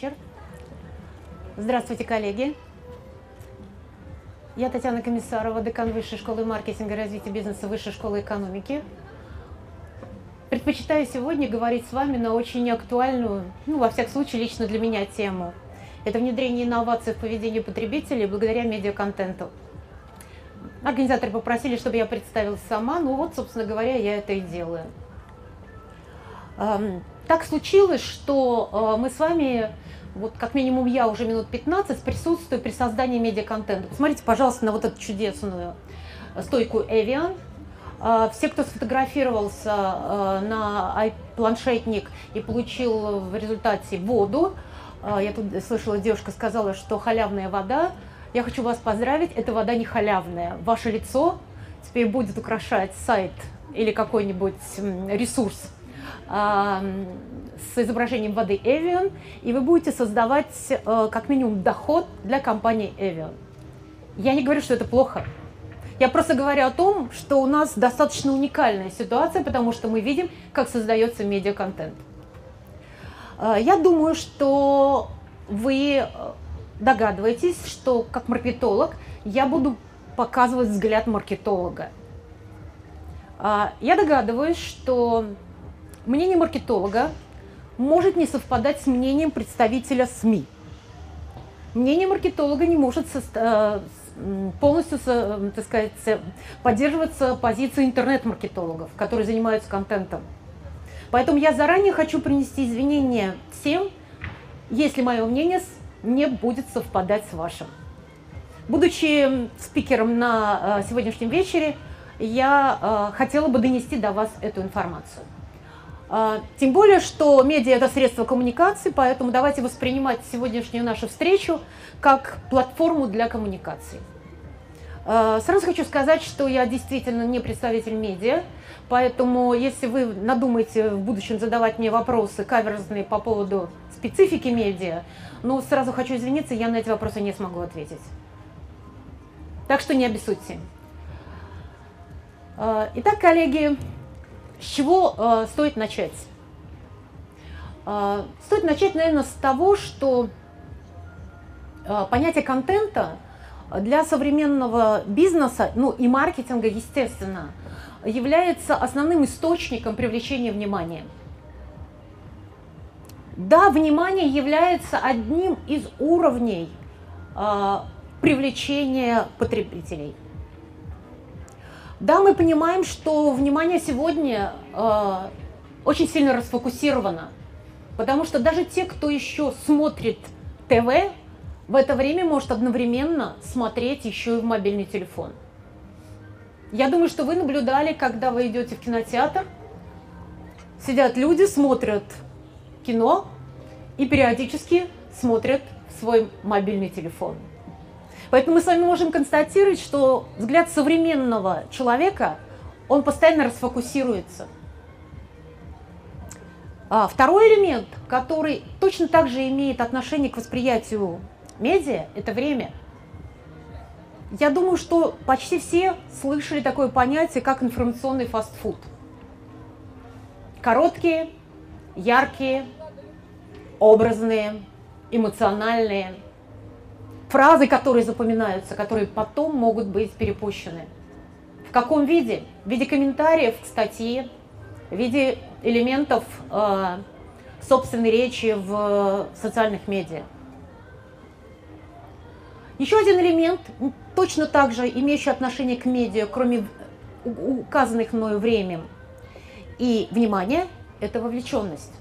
вечер. Здравствуйте, коллеги. Я Татьяна Комиссарова, декан Высшей школы маркетинга и развития бизнеса Высшей школы экономики. Предпочитаю сегодня говорить с вами на очень актуальную, ну, во всяком случае, лично для меня тему. Это внедрение инноваций в поведении потребителей благодаря медиаконтенту. Организаторы попросили, чтобы я представилась сама, ну вот, собственно говоря, я это и делаю. Так случилось, что э, мы с вами, вот как минимум я уже минут 15 присутствую при создании медиаконтента. Посмотрите, пожалуйста, на вот эту чудесную стойку Evian. Э, все, кто сфотографировался э, на планшетник и получил в результате воду, я тут слышала, девушка сказала, что халявная вода. Я хочу вас поздравить, эта вода не халявная. Ваше лицо теперь будет украшать сайт или какой-нибудь ресурс с изображением воды Evian, и вы будете создавать э, как минимум доход для компании Evian. Я не говорю, что это плохо. Я просто говорю о том, что у нас достаточно уникальная ситуация, потому что мы видим, как создается медиаконтент. Э, я думаю, что вы э, догадываетесь, что как маркетолог я буду показывать взгляд маркетолога. Я догадываюсь, что мнение маркетолога может не совпадать с мнением представителя СМИ. Мнение маркетолога не может э, полностью, так сказать, поддерживаться позицией интернет-маркетологов, которые занимаются контентом. Поэтому я заранее хочу принести извинения всем, если мое мнение не будет совпадать с вашим. Будучи спикером на э, сегодняшнем вечере, я э, хотела бы донести до вас эту информацию. А, тем более, что медиа – это средство коммуникации, поэтому давайте воспринимать сегодняшнюю нашу встречу как платформу для коммуникации. А, сразу хочу сказать, что я действительно не представитель медиа, поэтому если вы надумаете в будущем задавать мне вопросы каверзные по поводу специфики медиа, ну, сразу хочу извиниться, я на эти вопросы не смогу ответить. Так что не обессудьте. А, итак, коллеги, с чего э, стоит начать? Э, стоит начать, наверное, с того, что э, понятие контента для современного бизнеса, ну и маркетинга, естественно, является основным источником привлечения внимания. Да, внимание является одним из уровней э, привлечения потребителей – да, мы понимаем, что внимание сегодня э, очень сильно расфокусировано, потому что даже те, кто еще смотрит ТВ, в это время может одновременно смотреть еще и в мобильный телефон. Я думаю, что вы наблюдали, когда вы идете в кинотеатр, сидят люди, смотрят кино и периодически смотрят свой мобильный телефон. Поэтому мы с вами можем констатировать, что взгляд современного человека, он постоянно расфокусируется. А второй элемент, который точно так же имеет отношение к восприятию медиа, это время. Я думаю, что почти все слышали такое понятие, как информационный фастфуд. Короткие, яркие, образные, эмоциональные – фразы, которые запоминаются, которые потом могут быть перепущены. В каком виде? В виде комментариев к статье, в виде элементов э, собственной речи в социальных медиа. Еще один элемент, точно так же имеющий отношение к медиа, кроме указанных мною времен и внимания, это вовлеченность.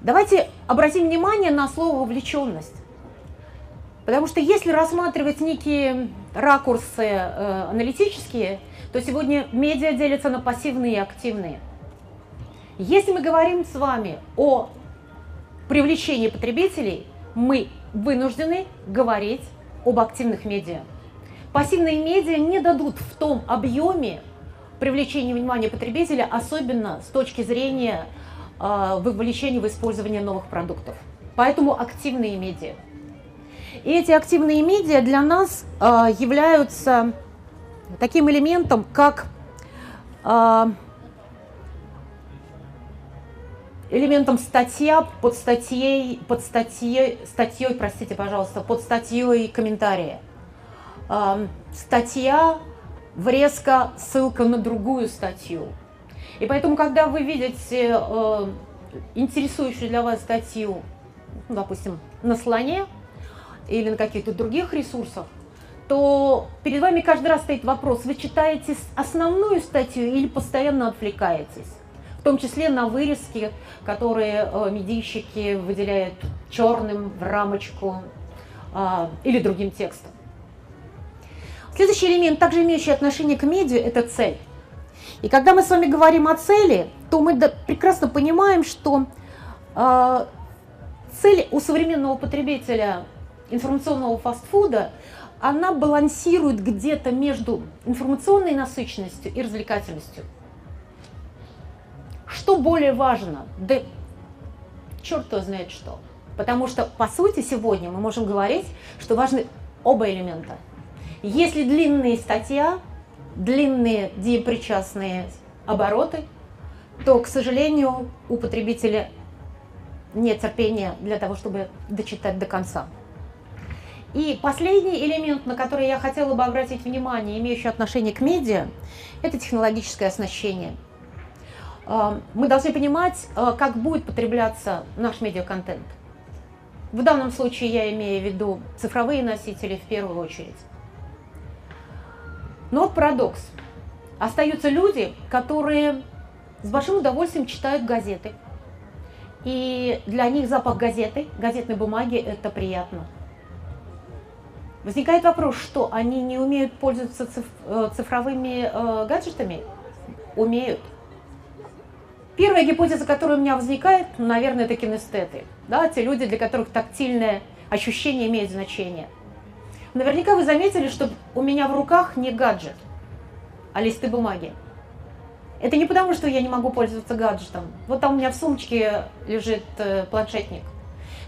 Давайте обратим внимание на слово вовлеченность. Потому что если рассматривать некие ракурсы э, аналитические, то сегодня медиа делятся на пассивные и активные. Если мы говорим с вами о привлечении потребителей, мы вынуждены говорить об активных медиа. Пассивные медиа не дадут в том объеме привлечения внимания потребителя, особенно с точки зрения вовлечение в использование новых продуктов. Поэтому активные медиа. И эти активные медиа для нас а, являются таким элементом, как а, элементом статья под статьей, под статьей, статьей, простите, пожалуйста, под статьей комментария. Статья, врезка, ссылка на другую статью. И поэтому, когда вы видите э, интересующую для вас статью, ну, допустим, на слоне или на каких-то других ресурсах, то перед вами каждый раз стоит вопрос, вы читаете основную статью или постоянно отвлекаетесь? В том числе на вырезки, которые э, медийщики выделяют черным в рамочку э, или другим текстом. Следующий элемент, также имеющий отношение к медиа, это цель. И когда мы с вами говорим о цели, то мы прекрасно понимаем, что э, цель у современного потребителя информационного фастфуда, она балансирует где-то между информационной насыщенностью и развлекательностью. Что более важно? Да черт его знает что. Потому что, по сути, сегодня мы можем говорить, что важны оба элемента. Если длинная статья, длинные диапричастные обороты, то, к сожалению, у потребителя нет терпения для того, чтобы дочитать до конца. И последний элемент, на который я хотела бы обратить внимание, имеющий отношение к медиа, это технологическое оснащение. А, мы должны понимать, а, как будет потребляться наш медиаконтент. В данном случае я имею в виду цифровые носители в первую очередь. Но вот парадокс. Остаются люди, которые с большим удовольствием читают газеты. И для них запах газеты, газетной бумаги – это приятно. Возникает вопрос, что они не умеют пользоваться э, цифровыми э, гаджетами? Умеют. Первая гипотеза, которая у меня возникает, наверное, это кинестеты. Да, те люди, для которых тактильное ощущение имеет значение – Наверняка вы заметили, что у меня в руках не гаджет, а листы бумаги. Это не потому, что я не могу пользоваться гаджетом. Вот там у меня в сумочке лежит э, планшетник.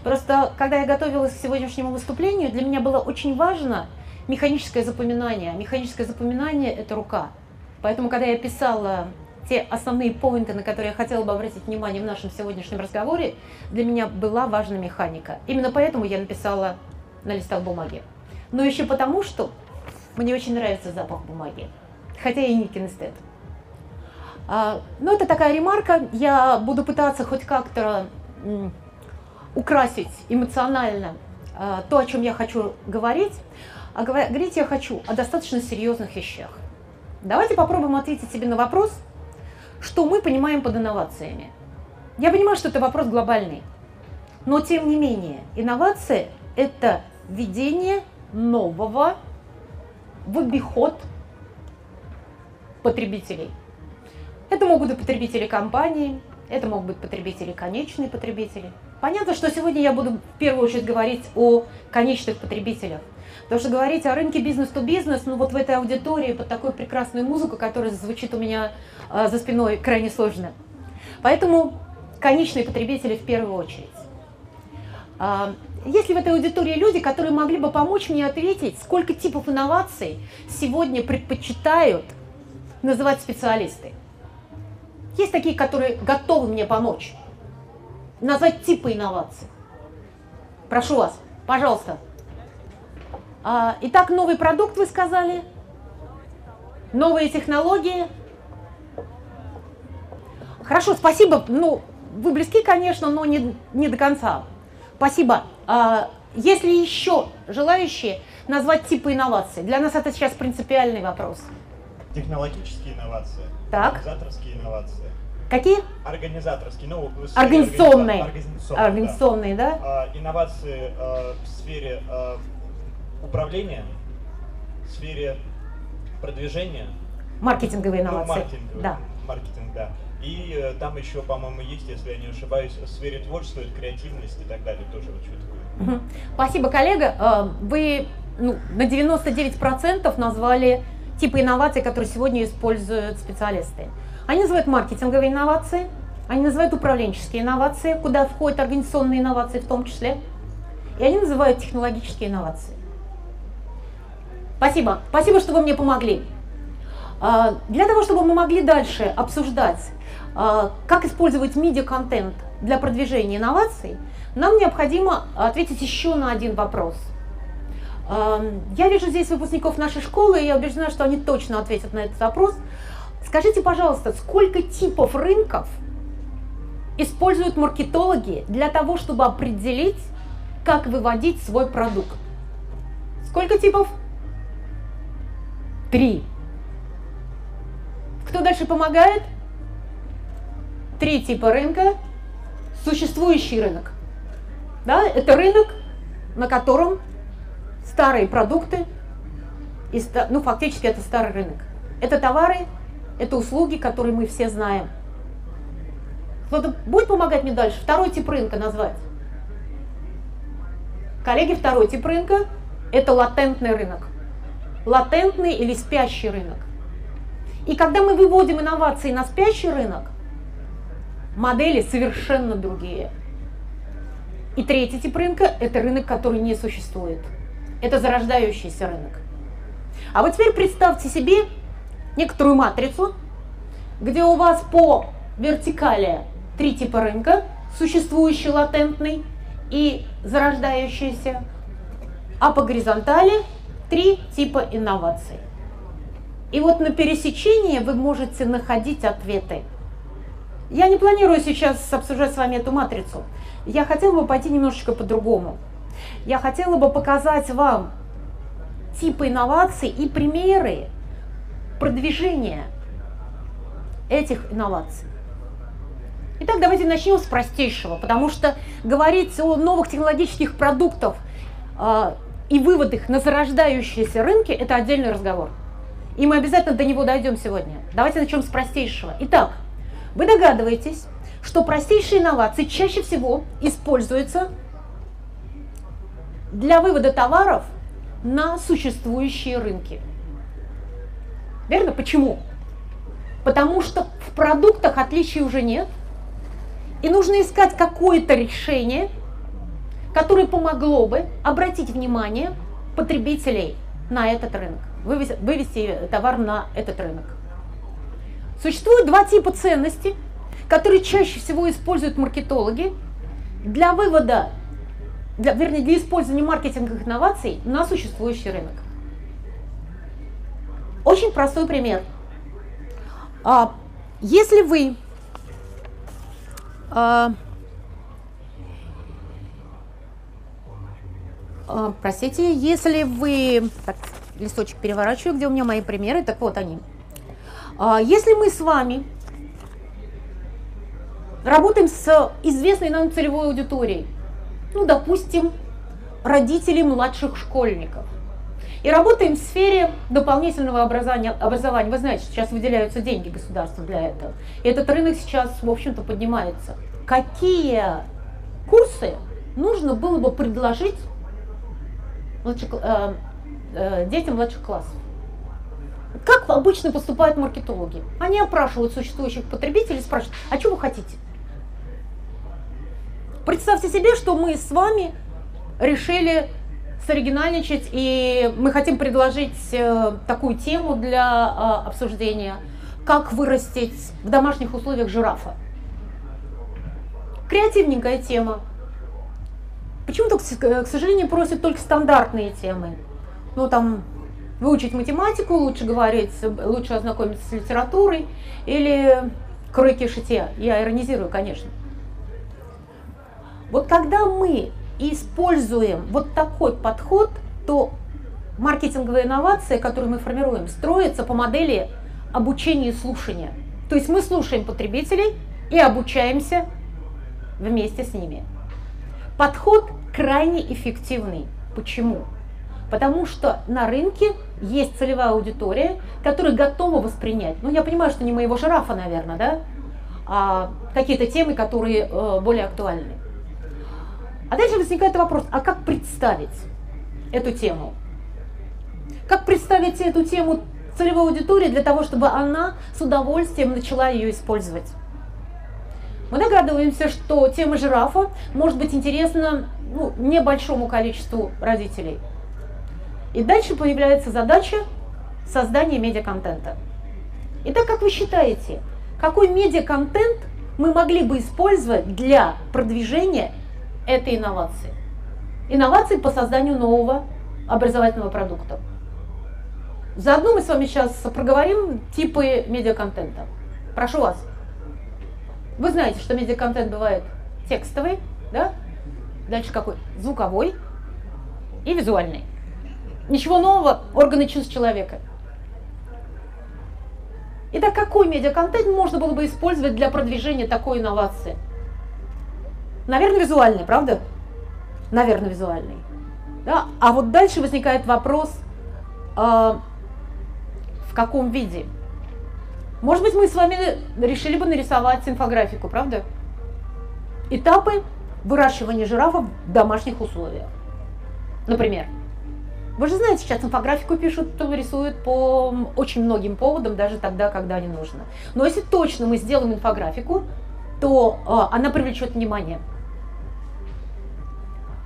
Просто, когда я готовилась к сегодняшнему выступлению, для меня было очень важно механическое запоминание. Механическое запоминание – это рука. Поэтому, когда я писала те основные поинты, на которые я хотела бы обратить внимание в нашем сегодняшнем разговоре, для меня была важна механика. Именно поэтому я написала на листах бумаги но еще потому, что мне очень нравится запах бумаги, хотя и не кинестет. А, но это такая ремарка, я буду пытаться хоть как-то украсить эмоционально а, то, о чем я хочу говорить. А говорить я хочу о достаточно серьезных вещах. Давайте попробуем ответить себе на вопрос, что мы понимаем под инновациями. Я понимаю, что это вопрос глобальный, но тем не менее, инновация – это введение нового в обиход потребителей. Это могут быть потребители компании, это могут быть потребители, конечные потребители. Понятно, что сегодня я буду в первую очередь говорить о конечных потребителях. Потому что говорить о рынке бизнес-то-бизнес, ну вот в этой аудитории под такую прекрасную музыку, которая звучит у меня э, за спиной, крайне сложно. Поэтому конечные потребители в первую очередь. Есть ли в этой аудитории люди, которые могли бы помочь мне ответить, сколько типов инноваций сегодня предпочитают называть специалисты? Есть такие, которые готовы мне помочь назвать типы инноваций. Прошу вас, пожалуйста. А, итак, новый продукт вы сказали, новые технологии. Хорошо, спасибо. Ну, вы близки, конечно, но не, не до конца. Спасибо. А, есть ли еще желающие назвать типы инноваций? Для нас это сейчас принципиальный вопрос. Технологические инновации. Так. Организаторские инновации. Какие? Организаторские. Ну, организационные. Организационные, организационные да? да? А, инновации а, в сфере а, управления, в сфере продвижения. Маркетинговые инновации. Ну, маркетинговые. Да. Маркетинг, да. И э, там еще, по-моему, есть, если я не ошибаюсь, в сфере творчества, креативность и так далее, тоже вот что такое. Спасибо, коллега. Э, вы ну, на 99% назвали типы инноваций, которые сегодня используют специалисты. Они называют маркетинговые инновации, они называют управленческие инновации, куда входят организационные инновации в том числе, и они называют технологические инновации. Спасибо. Спасибо, что вы мне помогли. А, для того, чтобы мы могли дальше обсуждать, а, как использовать медиа-контент для продвижения инноваций, нам необходимо ответить еще на один вопрос. А, я вижу здесь выпускников нашей школы, и я убеждена, что они точно ответят на этот вопрос. Скажите, пожалуйста, сколько типов рынков используют маркетологи для того, чтобы определить, как выводить свой продукт? Сколько типов? Три. Кто дальше помогает? Три типа рынка. Существующий рынок. Да, это рынок, на котором старые продукты, и, ну фактически это старый рынок. Это товары, это услуги, которые мы все знаем. Кто-то будет помогать мне дальше? Второй тип рынка назвать. Коллеги, второй тип рынка – это латентный рынок. Латентный или спящий рынок. И когда мы выводим инновации на спящий рынок, модели совершенно другие. И третий тип рынка – это рынок, который не существует. Это зарождающийся рынок. А вот теперь представьте себе некоторую матрицу, где у вас по вертикали три типа рынка, существующий, латентный и зарождающийся, а по горизонтали три типа инноваций. И вот на пересечении вы можете находить ответы. Я не планирую сейчас обсуждать с вами эту матрицу. Я хотела бы пойти немножечко по-другому. Я хотела бы показать вам типы инноваций и примеры продвижения этих инноваций. Итак, давайте начнем с простейшего, потому что говорить о новых технологических продуктах э, и выводах на зарождающиеся рынки – это отдельный разговор. И мы обязательно до него дойдем сегодня. Давайте начнем с простейшего. Итак, вы догадываетесь, что простейшие инновации чаще всего используются для вывода товаров на существующие рынки. Верно? Почему? Потому что в продуктах отличий уже нет, и нужно искать какое-то решение, которое помогло бы обратить внимание потребителей на этот рынок, вывести, вывести товар на этот рынок. Существует два типа ценностей, которые чаще всего используют маркетологи для вывода для, вернее, для использования маркетинговых инноваций на существующий рынок. Очень простой пример. А, если вы а, а, простите, если вы... Так, листочек переворачиваю, где у меня мои примеры, так вот они. А, если мы с вами работаем с известной нам целевой аудиторией, ну, допустим, родителей младших школьников. И работаем в сфере дополнительного образования. образования. Вы знаете, сейчас выделяются деньги государству для этого. И этот рынок сейчас, в общем-то, поднимается. Какие курсы нужно было бы предложить младших, э, э, детям младших классов? Как обычно поступают маркетологи? Они опрашивают существующих потребителей спрашивают, а что вы хотите? Представьте себе, что мы с вами решили соригинальничать, и мы хотим предложить э, такую тему для э, обсуждения, как вырастить в домашних условиях жирафа. Креативненькая тема. Почему-то, к сожалению, просят только стандартные темы. Ну, там, выучить математику, лучше говорить, лучше ознакомиться с литературой, или кройки шитья. Я иронизирую, конечно. Вот когда мы используем вот такой подход, то маркетинговая инновация, которую мы формируем, строится по модели обучения и слушания. То есть мы слушаем потребителей и обучаемся вместе с ними. Подход крайне эффективный. Почему? Потому что на рынке есть целевая аудитория, которая готова воспринять. Ну, я понимаю, что не моего жирафа, наверное, да, а какие-то темы, которые э, более актуальны. А дальше возникает вопрос, а как представить эту тему? Как представить эту тему целевой аудитории для того, чтобы она с удовольствием начала ее использовать? Мы догадываемся, что тема жирафа может быть интересна ну, небольшому количеству родителей. И дальше появляется задача создания медиаконтента. Итак, как вы считаете, какой медиа-контент мы могли бы использовать для продвижения этой инновации? Инновации по созданию нового образовательного продукта. Заодно мы с вами сейчас проговорим типы медиаконтента. Прошу вас. Вы знаете, что медиаконтент бывает текстовый, да? Дальше какой? Звуковой и визуальный. Ничего нового, органы чувств человека. Итак, какой медиаконтент можно было бы использовать для продвижения такой инновации? Наверное, визуальный, правда? Наверное, визуальный. Да? А вот дальше возникает вопрос, э, в каком виде. Может быть, мы с вами решили бы нарисовать инфографику, правда? Этапы выращивания жирафов в домашних условиях. Например, вы же знаете, сейчас инфографику пишут, рисуют по очень многим поводам, даже тогда, когда не нужно. Но если точно мы сделаем инфографику, то э, она привлечет внимание.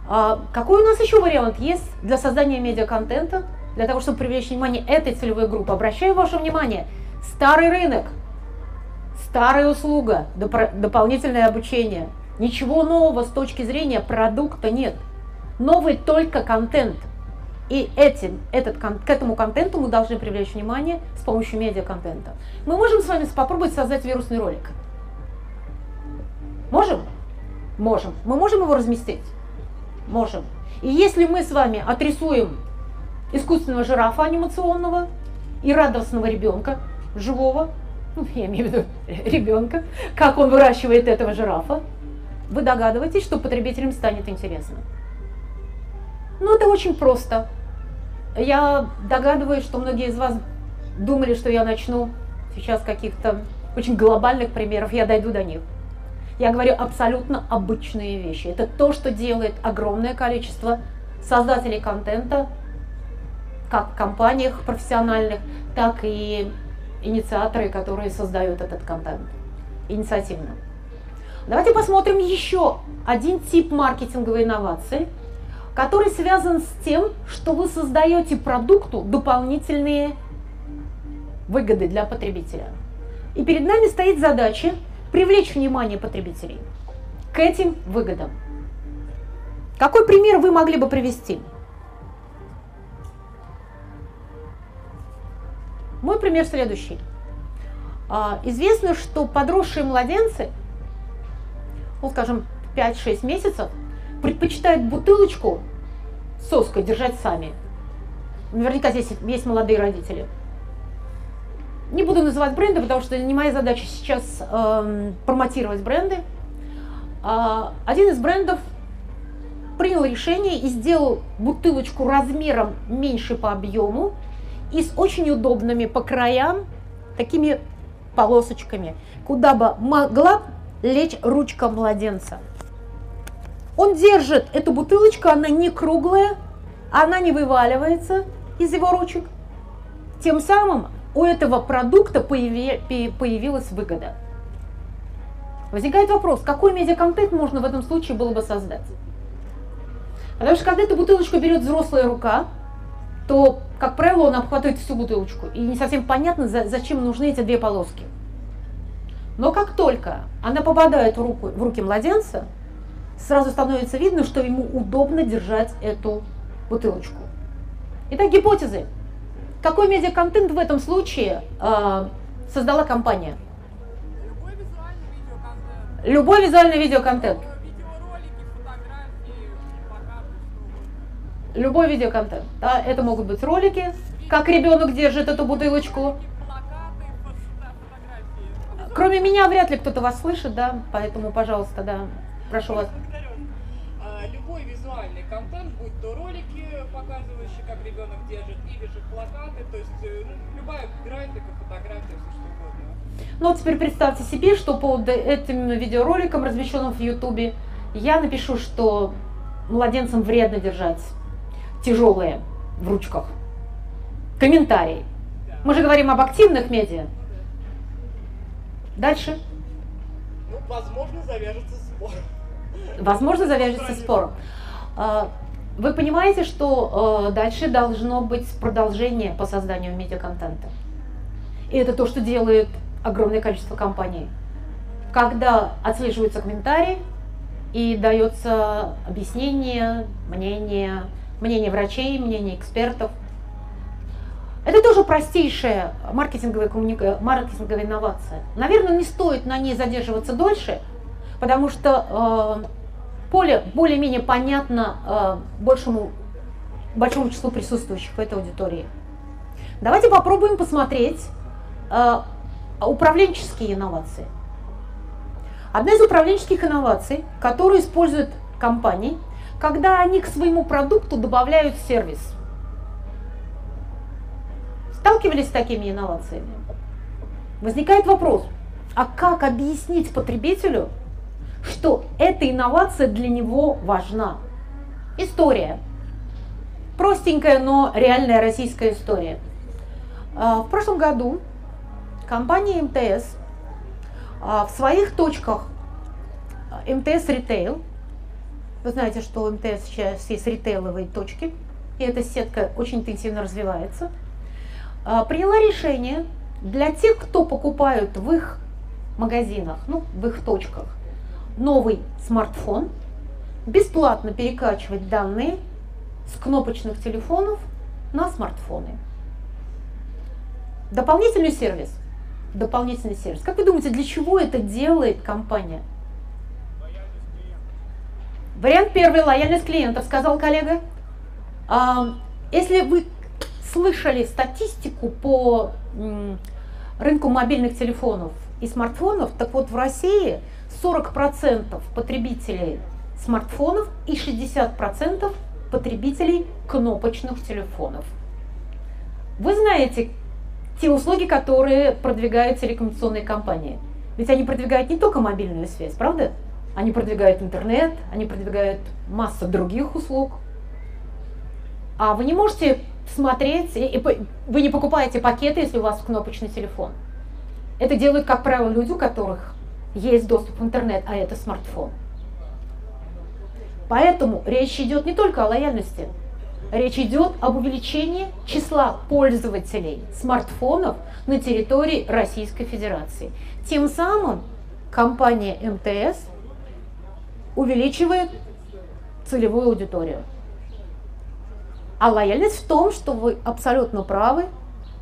А какой у нас еще вариант есть для создания медиаконтента, для того, чтобы привлечь внимание этой целевой группы? Обращаю ваше внимание, старый рынок, старая услуга, доп- дополнительное обучение. Ничего нового с точки зрения продукта нет. Новый только контент. И этим, этот, к этому контенту мы должны привлечь внимание с помощью медиаконтента. Мы можем с вами попробовать создать вирусный ролик. Можем? Можем. Мы можем его разместить? Можем. И если мы с вами отрисуем искусственного жирафа анимационного и радостного ребенка, живого, ну, я имею в виду ребенка, как он выращивает этого жирафа, вы догадываетесь, что потребителям станет интересно. Ну, это очень просто. Я догадываюсь, что многие из вас думали, что я начну сейчас каких-то очень глобальных примеров, я дойду до них. Я говорю абсолютно обычные вещи. Это то, что делает огромное количество создателей контента, как в компаниях профессиональных, так и инициаторы, которые создают этот контент инициативно. Давайте посмотрим еще один тип маркетинговой инновации, который связан с тем, что вы создаете продукту дополнительные выгоды для потребителя. И перед нами стоит задача привлечь внимание потребителей к этим выгодам. Какой пример вы могли бы привести? Мой пример следующий. А, известно, что подросшие младенцы, ну, скажем, 5-6 месяцев, предпочитают бутылочку с соской держать сами. Наверняка здесь есть молодые родители. Не буду называть бренды, потому что не моя задача сейчас э, промотировать бренды. Э, один из брендов принял решение и сделал бутылочку размером меньше по объему и с очень удобными по краям такими полосочками, куда бы могла лечь ручка младенца. Он держит эту бутылочку, она не круглая, она не вываливается из его ручек. Тем самым у этого продукта появи, появилась выгода. Возникает вопрос, какой медиаконтент можно в этом случае было бы создать? Потому что когда эту бутылочку берет взрослая рука, то, как правило, он обхватывает всю бутылочку. И не совсем понятно, зачем нужны эти две полоски. Но как только она попадает в, руку, в руки младенца, сразу становится видно, что ему удобно держать эту бутылочку. Итак, гипотезы. Какой медиаконтент в этом случае э, создала компания? Любой визуальный видеоконтент. Любой визуальный видеоконтент. Любой видеоконтент. Да, это могут быть ролики, как ребенок держит эту бутылочку. Кроме меня вряд ли кто-то вас слышит, да, поэтому, пожалуйста, да, прошу вас. А, Любой визуальный контент, будь то ролики, показывающие, как ребенок держит, или же плакаты, то есть э, ну, любая графика, фотография, все что угодно. Ну, вот теперь представьте себе, что под этим видеороликом, размещенным в Ютубе, я напишу, что младенцам вредно держать тяжелые в ручках. Комментарий. Мы же говорим об активных медиа. Дальше. Ну, возможно, завяжется спор. Возможно, завяжется спор. А, Вы понимаете, что э, дальше должно быть продолжение по созданию медиаконтента. И это то, что делает огромное количество компаний. Когда отслеживаются комментарии и дается объяснение, мнение, мнение врачей, мнение экспертов. Это тоже простейшая маркетинговая, коммуника... маркетинговая инновация. Наверное, не стоит на ней задерживаться дольше, потому что э, поле более-менее понятно э, большему, большому числу присутствующих в этой аудитории. Давайте попробуем посмотреть э, управленческие инновации. Одна из управленческих инноваций, которую используют компании, когда они к своему продукту добавляют сервис. Сталкивались с такими инновациями? Возникает вопрос, а как объяснить потребителю, что эта инновация для него важна? История. Простенькая, но реальная российская история. А, в прошлом году компания МТС а, в своих точках а, МТС Ритейл, вы знаете, что у МТС сейчас есть ритейловые точки, и эта сетка очень интенсивно развивается, приняла решение для тех, кто покупают в их магазинах, ну, в их точках, новый смартфон, бесплатно перекачивать данные с кнопочных телефонов на смартфоны. Дополнительный сервис. Дополнительный сервис. Как вы думаете, для чего это делает компания? Вариант первый – лояльность клиентов, сказал коллега. А, если вы слышали статистику по рынку мобильных телефонов и смартфонов, так вот в России 40% потребителей смартфонов и 60% потребителей кнопочных телефонов. Вы знаете, те услуги, которые продвигают телекоммуникационные компании. Ведь они продвигают не только мобильную связь, правда? Они продвигают интернет, они продвигают массу других услуг. А вы не можете смотреть, и, и, вы не покупаете пакеты, если у вас кнопочный телефон. Это делают, как правило, люди, у которых есть доступ в интернет, а это смартфон. Поэтому речь идет не только о лояльности, Речь идет об увеличении числа пользователей смартфонов на территории Российской Федерации. Тем самым компания МТС увеличивает целевую аудиторию. А лояльность в том, что вы абсолютно правы,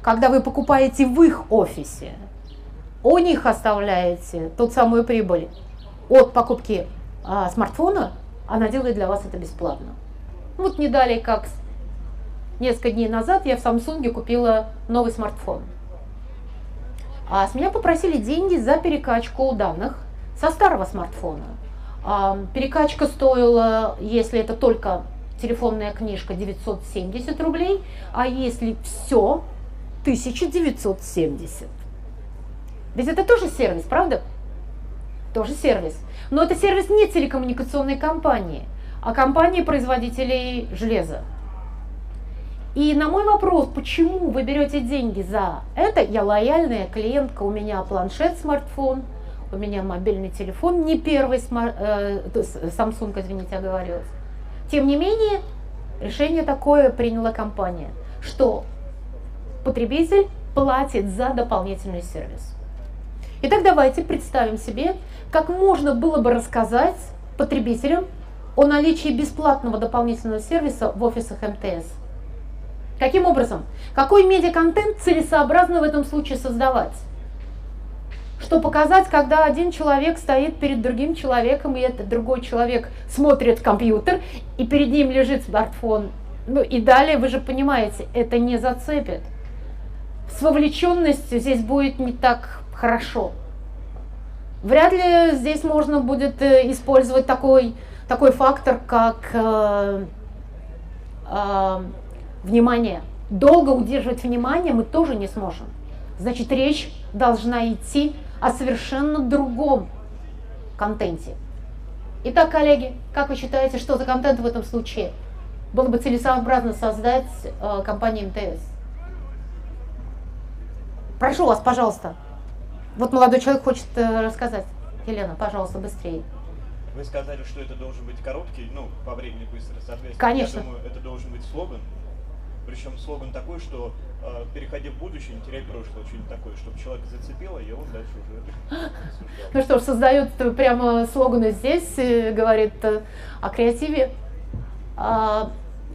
когда вы покупаете в их офисе, у них оставляете ту самую прибыль от покупки а, смартфона, она делает для вас это бесплатно. Вот не далее, как несколько дней назад я в Samsung купила новый смартфон. А с меня попросили деньги за перекачку данных со старого смартфона. А, перекачка стоила, если это только телефонная книжка, 970 рублей, а если все, 1970. Ведь это тоже сервис, правда? Тоже сервис. Но это сервис не телекоммуникационной компании а компании-производителей железа. И на мой вопрос, почему вы берете деньги за это, я лояльная клиентка, у меня планшет, смартфон, у меня мобильный телефон, не первый смар... э, Samsung, извините, оговорилась. Тем не менее, решение такое приняла компания, что потребитель платит за дополнительный сервис. Итак, давайте представим себе, как можно было бы рассказать потребителям о наличии бесплатного дополнительного сервиса в офисах МТС. Каким образом? Какой медиаконтент целесообразно в этом случае создавать? Что показать, когда один человек стоит перед другим человеком, и этот другой человек смотрит компьютер, и перед ним лежит смартфон. Ну и далее, вы же понимаете, это не зацепит. С вовлеченностью здесь будет не так хорошо. Вряд ли здесь можно будет э, использовать такой такой фактор, как э, э, внимание. Долго удерживать внимание мы тоже не сможем. Значит, речь должна идти о совершенно другом контенте. Итак, коллеги, как вы считаете, что за контент в этом случае? Было бы целесообразно создать э, компанию МТС. Прошу вас, пожалуйста. Вот молодой человек хочет э, рассказать. Елена, пожалуйста, быстрее. Вы сказали, что это должен быть короткий, ну, по времени быстро, соответственно. Конечно. Я думаю, это должен быть слоган. Причем слоган такой, что э, переходи в будущее, не теряй прошлое. Очень такое, чтобы человек зацепило, и он дальше уже Ну что ж, создает прямо слоганы здесь, говорит о креативе. А,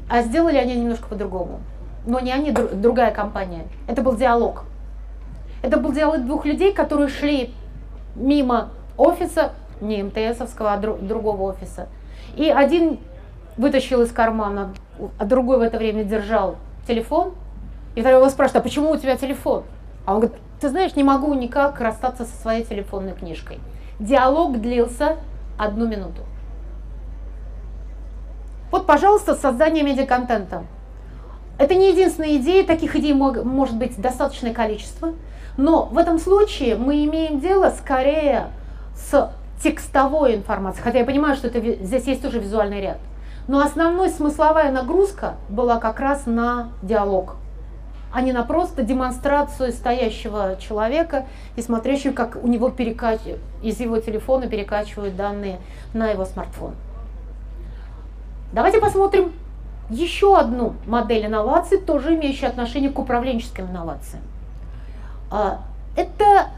а сделали они немножко по-другому. Но не они, другая компания. Это был диалог. Это был диалог двух людей, которые шли мимо офиса, не МТСовского, а другого офиса. И один вытащил из кармана, а другой в это время держал телефон. И второй его спрашивает, а почему у тебя телефон? А он говорит, ты знаешь, не могу никак расстаться со своей телефонной книжкой. Диалог длился одну минуту. Вот, пожалуйста, создание медиаконтента. Это не единственная идея, таких идей может быть достаточное количество, но в этом случае мы имеем дело скорее с текстовой информацией, хотя я понимаю, что это, здесь есть тоже визуальный ряд. Но основной смысловая нагрузка была как раз на диалог, а не на просто демонстрацию стоящего человека и смотрящего, как у него перекач... из его телефона перекачивают данные на его смартфон. Давайте посмотрим еще одну модель инноваций, тоже имеющую отношение к управленческим инновациям. А, это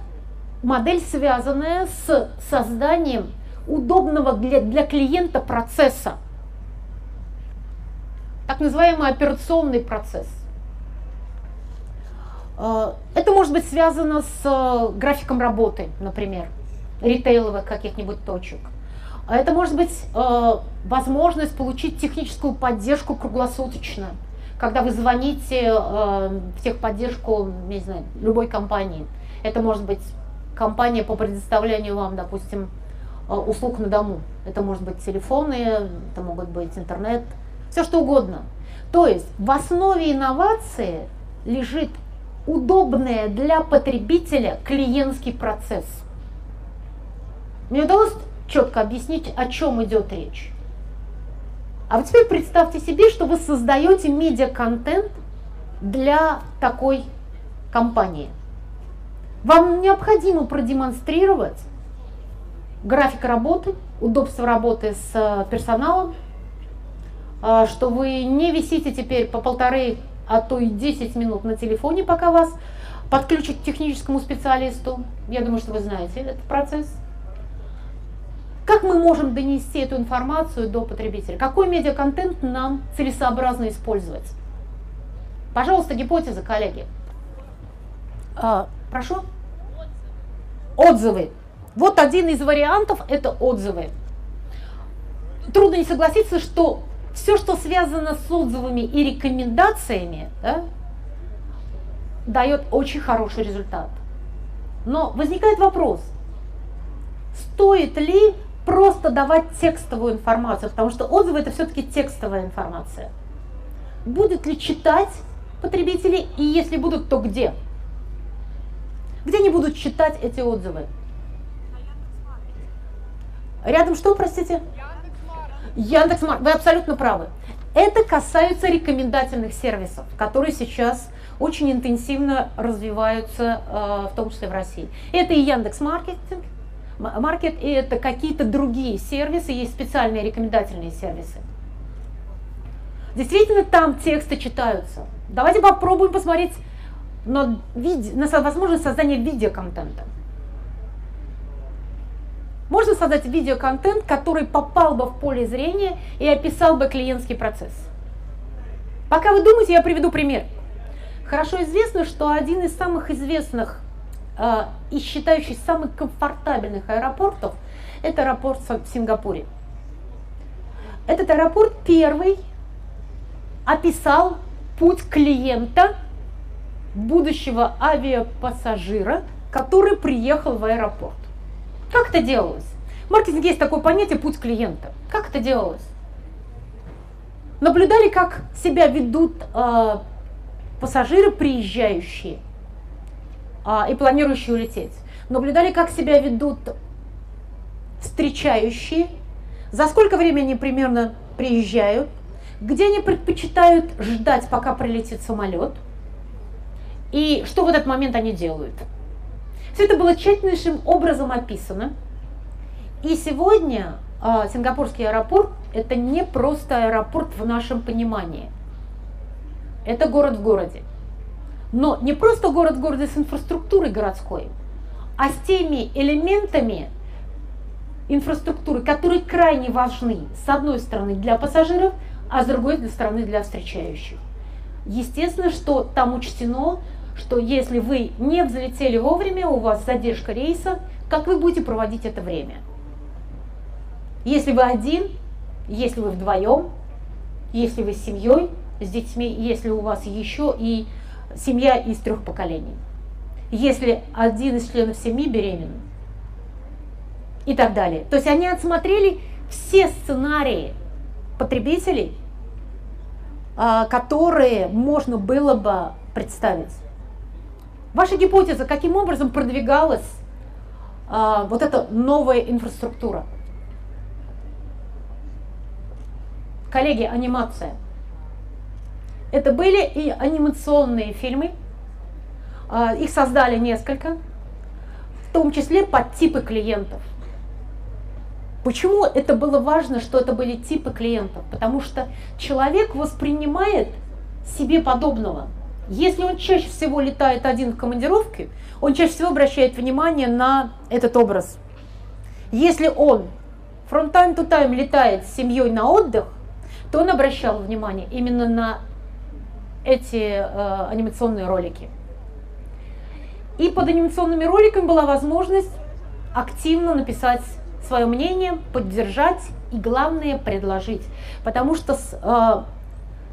модель, связанная с созданием удобного для, для клиента процесса. Так называемый операционный процесс. А, это может быть связано с э, графиком работы, например, ритейловых каких-нибудь точек. А это может быть э, возможность получить техническую поддержку круглосуточно, когда вы звоните э, в техподдержку, не знаю, любой компании. Это может быть компания по предоставлению вам, допустим, э, услуг на дому. Это может быть телефоны, это могут быть интернет, все что угодно. То есть в основе инновации лежит удобный для потребителя клиентский процесс. Мне удалось четко объяснить, о чем идет речь. А вот теперь представьте себе, что вы создаете медиа-контент для такой компании. Вам необходимо продемонстрировать график работы, удобство работы с э, персоналом, э, что вы не висите теперь по полторы, а то и 10 минут на телефоне, пока вас подключат к техническому специалисту. Я думаю, что вы знаете этот процесс. Как мы можем донести эту информацию до потребителя? Какой медиаконтент нам целесообразно использовать? Пожалуйста, гипотеза, коллеги. А, прошу? Отзывы. Вот один из вариантов – это отзывы. Трудно не согласиться, что все, что связано с отзывами и рекомендациями, да, дает очень хороший результат. Но возникает вопрос, стоит ли просто давать текстовую информацию, потому что отзывы это все-таки текстовая информация. Будет ли читать потребители, и если будут, то где? Где они будут читать эти отзывы? Рядом что, простите? Яндекс.Маркет. Вы абсолютно правы. Это касается рекомендательных сервисов, которые сейчас очень интенсивно развиваются, э, в том числе в России. Это и Яндекс.Маркетинг, Маркет и это какие-то другие сервисы, есть специальные рекомендательные сервисы. Действительно, там тексты читаются. Давайте попробуем посмотреть на, виде, на возможность создания видеоконтента. Можно создать видеоконтент, который попал бы в поле зрения и описал бы клиентский процесс. Пока вы думаете, я приведу пример. Хорошо известно, что один из самых известных и считающий самых комфортабельных аэропортов, это аэропорт в Сингапуре. Этот аэропорт первый описал путь клиента, будущего авиапассажира, который приехал в аэропорт. Как это делалось? В маркетинге есть такое понятие «путь клиента». Как это делалось? Наблюдали, как себя ведут э, пассажиры, приезжающие – а, и планирующие улететь. Наблюдали, как себя ведут встречающие, за сколько времени примерно приезжают, где они предпочитают ждать, пока прилетит самолет, и что в этот момент они делают. Все это было тщательнейшим образом описано. И сегодня э, сингапурский аэропорт это не просто аэропорт в нашем понимании. Это город в городе. Но не просто город в городе с инфраструктурой городской, а с теми элементами инфраструктуры, которые крайне важны, с одной стороны, для пассажиров, а с другой стороны, для встречающих. Естественно, что там учтено, что если вы не взлетели вовремя, у вас задержка рейса, как вы будете проводить это время? Если вы один, если вы вдвоем, если вы с семьей, с детьми, если у вас еще и семья из трех поколений. Если один из членов семьи беременен и так далее. То есть они отсмотрели все сценарии потребителей, а, которые можно было бы представить. Ваша гипотеза, каким образом продвигалась а, вот эта новая инфраструктура? Коллеги, анимация. Это были и анимационные фильмы, а, их создали несколько, в том числе под типы клиентов. Почему это было важно, что это были типы клиентов? Потому что человек воспринимает себе подобного. Если он чаще всего летает один в командировке, он чаще всего обращает внимание на этот образ. Если он from time to time летает с семьей на отдых, то он обращал внимание именно на эти э, анимационные ролики. И под анимационными роликами была возможность активно написать свое мнение, поддержать и, главное, предложить. Потому что э,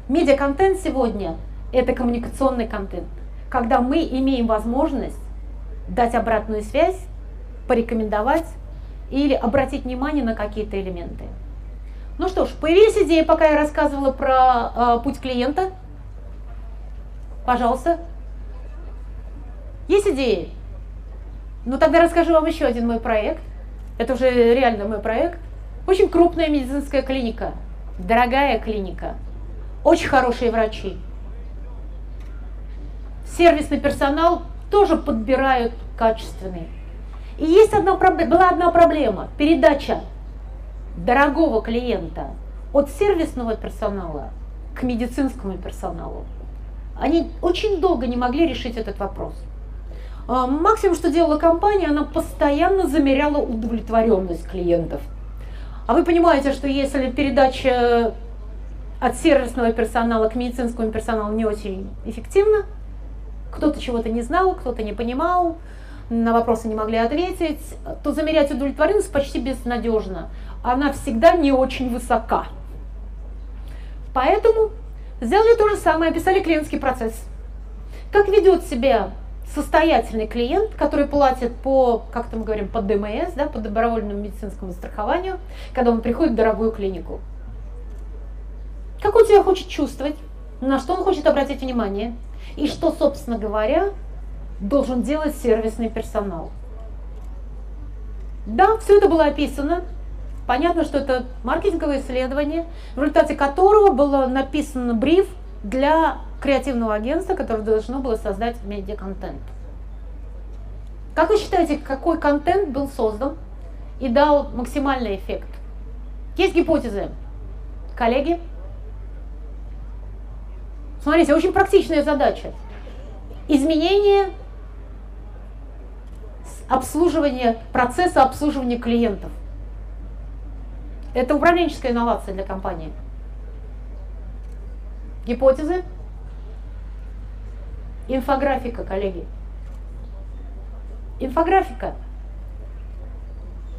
медиаконтент сегодня – это коммуникационный контент. Когда мы имеем возможность дать обратную связь, порекомендовать или обратить внимание на какие-то элементы. Ну что ж, появились идеи, пока я рассказывала про э, путь клиента. Пожалуйста. Есть идеи? Ну тогда расскажу вам еще один мой проект. Это уже реально мой проект. Очень крупная медицинская клиника, дорогая клиника, очень хорошие врачи. Сервисный персонал тоже подбирают качественный. И есть одна, была одна проблема – передача дорогого клиента от сервисного персонала к медицинскому персоналу. Они очень долго не могли решить этот вопрос. А, максимум, что делала компания, она постоянно замеряла удовлетворенность клиентов. А вы понимаете, что если передача от сервисного персонала к медицинскому персоналу не очень эффективна, кто-то чего-то не знал, кто-то не понимал, на вопросы не могли ответить, то замерять удовлетворенность почти безнадежно. Она всегда не очень высока. Поэтому сделали то же самое, описали клиентский процесс. Как ведет себя состоятельный клиент, который платит по, как там говорим, по ДМС, да, по добровольному медицинскому страхованию, когда он приходит в дорогую клинику. Как он себя хочет чувствовать, на что он хочет обратить внимание, и что, собственно говоря, должен делать сервисный персонал. Да, все это было описано. Понятно, что это маркетинговое исследование, в результате которого был написан бриф для креативного агентства, которое должно было создать медиа-контент. Как вы считаете, какой контент был создан и дал максимальный эффект? Есть гипотезы? Коллеги? Смотрите, очень практичная задача. Изменение обслуживания, процесса обслуживания клиентов. Это управленческая инновация для компании. Гипотезы? Инфографика, коллеги. Инфографика.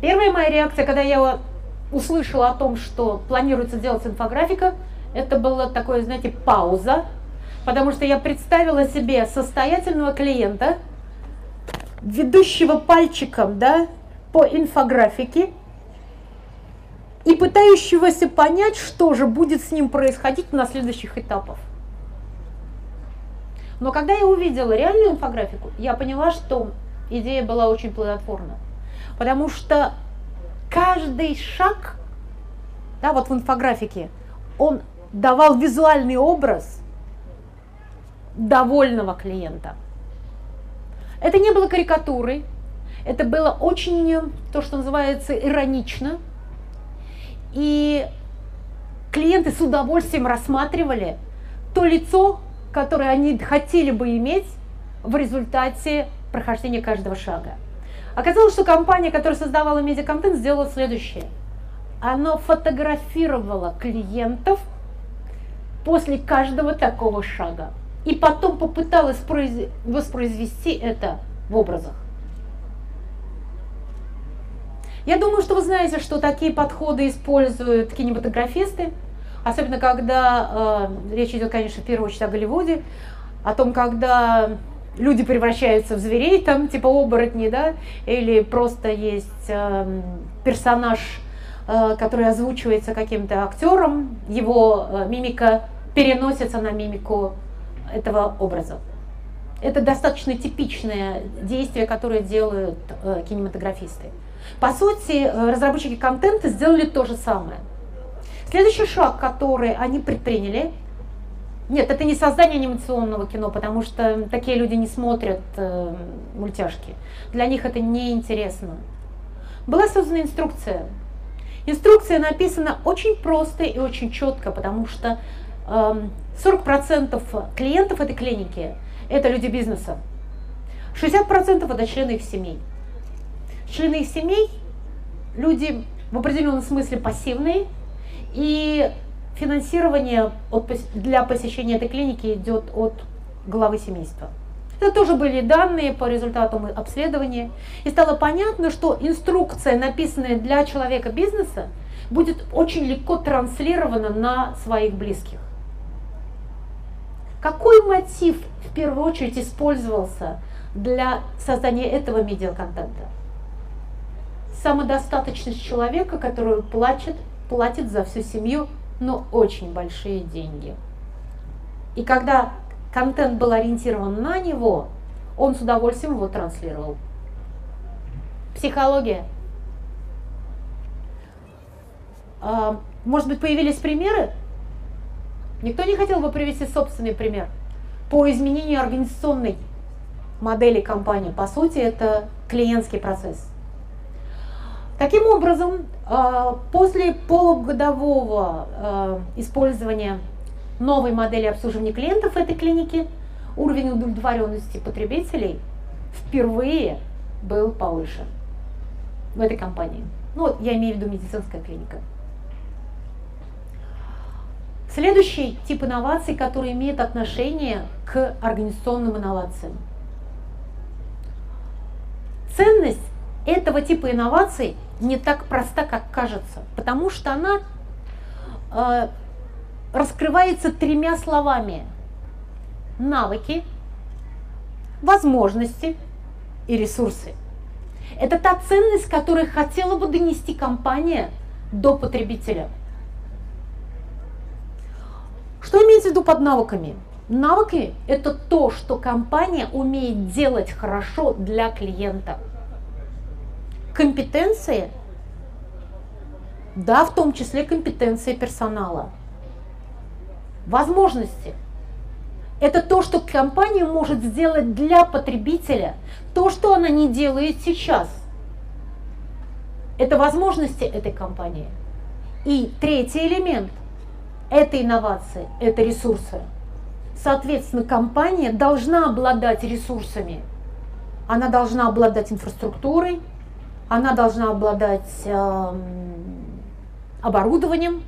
Первая моя реакция, когда я услышала о том, что планируется делать инфографика, это была такое, знаете, пауза, потому что я представила себе состоятельного клиента, ведущего пальчиком да, по инфографике и пытающегося понять, что же будет с ним происходить на следующих этапах. Но когда я увидела реальную инфографику, я поняла, что идея была очень плодотворна. Потому что каждый шаг, да, вот в инфографике, он давал визуальный образ довольного клиента. Это не было карикатурой, это было очень, то, что называется, иронично. И клиенты с удовольствием рассматривали то лицо, которые они хотели бы иметь в результате прохождения каждого шага. Оказалось, что компания, которая создавала медиаконтент, сделала следующее. Она фотографировала клиентов после каждого такого шага. И потом попыталась воспроизвести это в образах. Я думаю, что вы знаете, что такие подходы используют кинематографисты, особенно когда э, речь идет, конечно, в первую очередь о Голливуде, о том, когда люди превращаются в зверей, там типа оборотни, да, или просто есть э, персонаж, э, который озвучивается каким-то актером, его э, мимика переносится на мимику этого образа. Это достаточно типичное действие, которое делают э, кинематографисты. По сути, э, разработчики контента сделали то же самое. Следующий шаг, который они предприняли, нет, это не создание анимационного кино, потому что такие люди не смотрят э, мультяшки. Для них это неинтересно. Была создана инструкция. Инструкция написана очень просто и очень четко, потому что э, эм, 40% клиентов этой клиники – это люди бизнеса. 60% это члены их семей. Члены семей – люди в определенном смысле пассивные, и финансирование от, для посещения этой клиники идет от главы семейства. Это тоже были данные по результатам обследования. И стало понятно, что инструкция, написанная для человека бизнеса, будет очень легко транслирована на своих близких. Какой мотив в первую очередь использовался для создания этого медиаконтента? Самодостаточность человека, который плачет, платит за всю семью но очень большие деньги. И когда контент был ориентирован на него, он с удовольствием его транслировал. Психология. А, может быть, появились примеры? Никто не хотел бы привести собственный пример по изменению организационной модели компании. По сути, это клиентский процесс. Таким образом, а, после полугодового а, использования новой модели обслуживания клиентов этой клиники уровень удовлетворенности потребителей впервые был повыше в этой компании. Ну, я имею в виду медицинская клиника. Следующий тип инноваций, который имеет отношение к организационным инновациям. Ценность этого типа инноваций не так проста, как кажется, потому что она э, раскрывается тремя словами. Навыки, возможности и ресурсы. Это та ценность, которую хотела бы донести компания до потребителя. Что имеется в виду под навыками? Навыки – это то, что компания умеет делать хорошо для клиента – Компетенции, да, в том числе компетенции персонала. Возможности. Это то, что компания может сделать для потребителя, то, что она не делает сейчас. Это возможности этой компании. И третий элемент этой инновации – это ресурсы. Соответственно, компания должна обладать ресурсами. Она должна обладать инфраструктурой, она должна обладать э, оборудованием,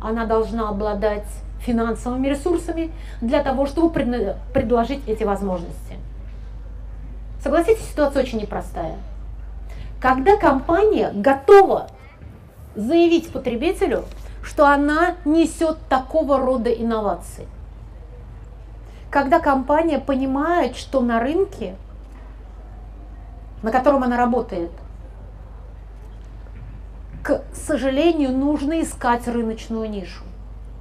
она должна обладать финансовыми ресурсами для того, чтобы пред, предложить эти возможности. Согласитесь, ситуация очень непростая. Когда компания готова заявить потребителю, что она несет такого рода инновации. Когда компания понимает, что на рынке, на котором она работает, к сожалению, нужно искать рыночную нишу.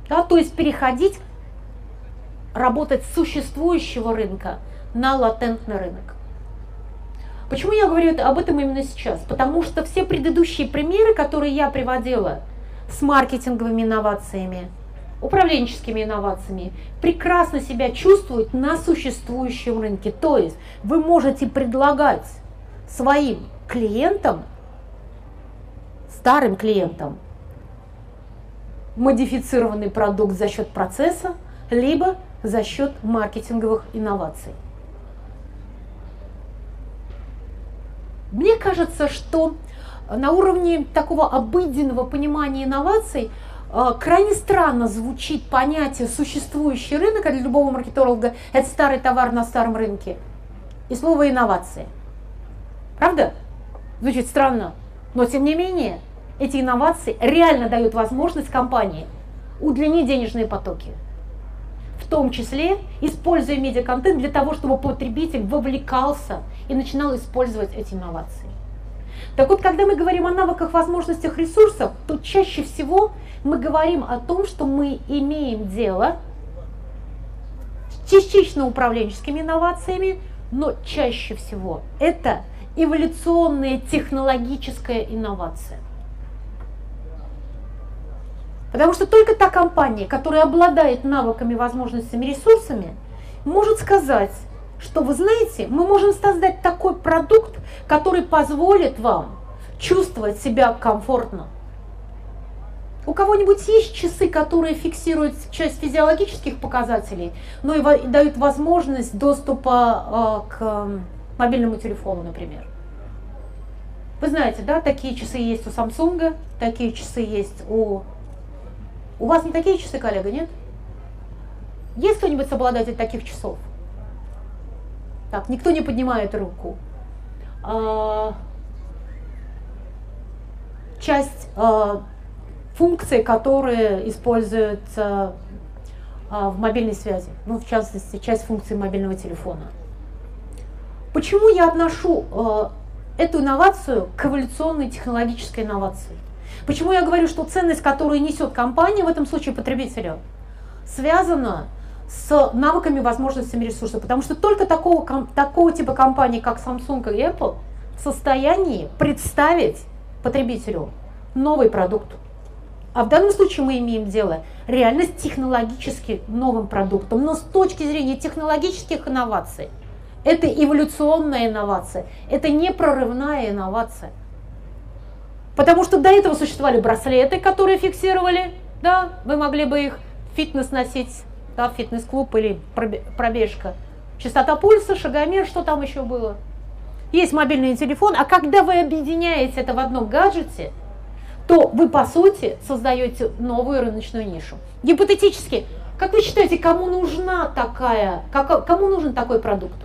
Да, то есть переходить, работать с существующего рынка на латентный рынок. Почему я говорю об этом именно сейчас? Потому что все предыдущие примеры, которые я приводила с маркетинговыми инновациями, управленческими инновациями, прекрасно себя чувствуют на существующем рынке. То есть вы можете предлагать своим клиентам старым клиентам модифицированный продукт за счет процесса, либо за счет маркетинговых инноваций. Мне кажется, что на уровне такого обыденного понимания инноваций э, крайне странно звучит понятие «существующий рынок», а для любого маркетолога это старый товар на старом рынке, и слово «инновации». Правда? Звучит странно, но тем не менее эти инновации реально дают возможность компании удлинить денежные потоки. В том числе используя медиаконтент для того, чтобы потребитель вовлекался и начинал использовать эти инновации. Так вот, когда мы говорим о навыках, возможностях, ресурсах, то чаще всего мы говорим о том, что мы имеем дело с частично управленческими инновациями, но чаще всего это эволюционная технологическая инновация. Потому что только та компания, которая обладает навыками, возможностями, ресурсами, может сказать, что вы знаете, мы можем создать такой продукт, который позволит вам чувствовать себя комфортно. У кого-нибудь есть часы, которые фиксируют часть физиологических показателей, но и дают возможность доступа э, к мобильному телефону, например? Вы знаете, да, такие часы есть у Samsung, такие часы есть у у вас не такие часы, коллега, нет? Есть кто-нибудь обладатель таких часов? Так, никто не поднимает руку. А, часть а, функций, которые используются а, в мобильной связи, ну, в частности, часть функций мобильного телефона. Почему я отношу а, эту инновацию к эволюционной технологической инновации? Почему я говорю, что ценность, которую несет компания, в этом случае потребителю, связана с навыками, возможностями ресурса. Потому что только такого, такого типа компании, как Samsung и Apple, в состоянии представить потребителю новый продукт. А в данном случае мы имеем дело реально с технологически новым продуктом. Но с точки зрения технологических инноваций, это эволюционная инновация, это не прорывная инновация. Потому что до этого существовали браслеты, которые фиксировали, да, вы могли бы их фитнес носить, да, фитнес-клуб или пробежка. Частота пульса, шагомер, что там еще было. Есть мобильный телефон, а когда вы объединяете это в одном гаджете, то вы, по сути, создаете новую рыночную нишу. Гипотетически, как вы считаете, кому нужна такая, как, кому нужен такой продукт?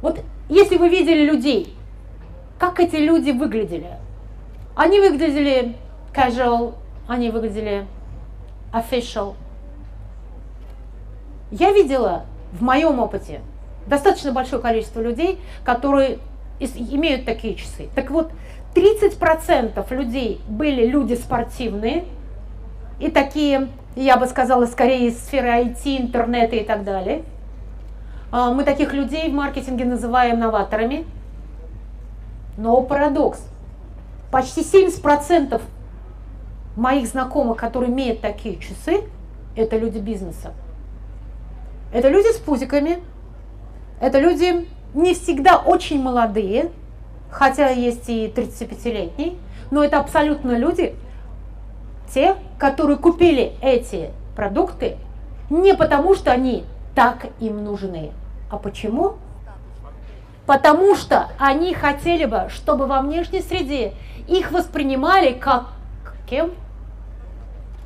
Вот если вы видели людей, как эти люди выглядели. Они выглядели casual, они выглядели official. Я видела в моем опыте достаточно большое количество людей, которые имеют такие часы. Так вот, 30% людей были люди спортивные, и такие, я бы сказала, скорее из сферы IT, интернета и так далее. А, мы таких людей в маркетинге называем новаторами – но парадокс. Почти 70% моих знакомых, которые имеют такие часы, это люди бизнеса. Это люди с пузиками, это люди не всегда очень молодые, хотя есть и 35-летние, но это абсолютно люди, те, которые купили эти продукты не потому, что они так им нужны, а почему? Потому что они хотели бы, чтобы во внешней среде их воспринимали как кем?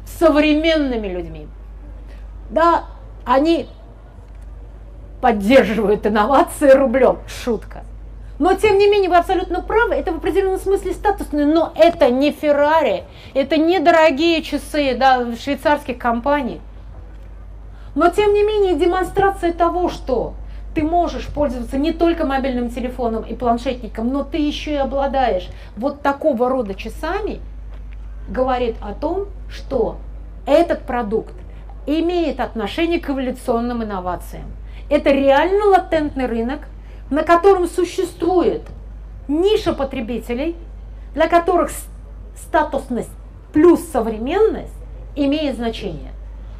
Современными людьми. Да, они поддерживают инновации рублем. Шутка. Но тем не менее вы абсолютно правы, это в определенном смысле статусное, но это не Феррари, это не дорогие часы да, швейцарских компаний. Но тем не менее демонстрация того, что ты можешь пользоваться не только мобильным телефоном и планшетником, но ты еще и обладаешь вот такого рода часами, говорит о том, что этот продукт имеет отношение к эволюционным инновациям. Это реально латентный рынок, на котором существует ниша потребителей, для которых статусность плюс современность имеет значение.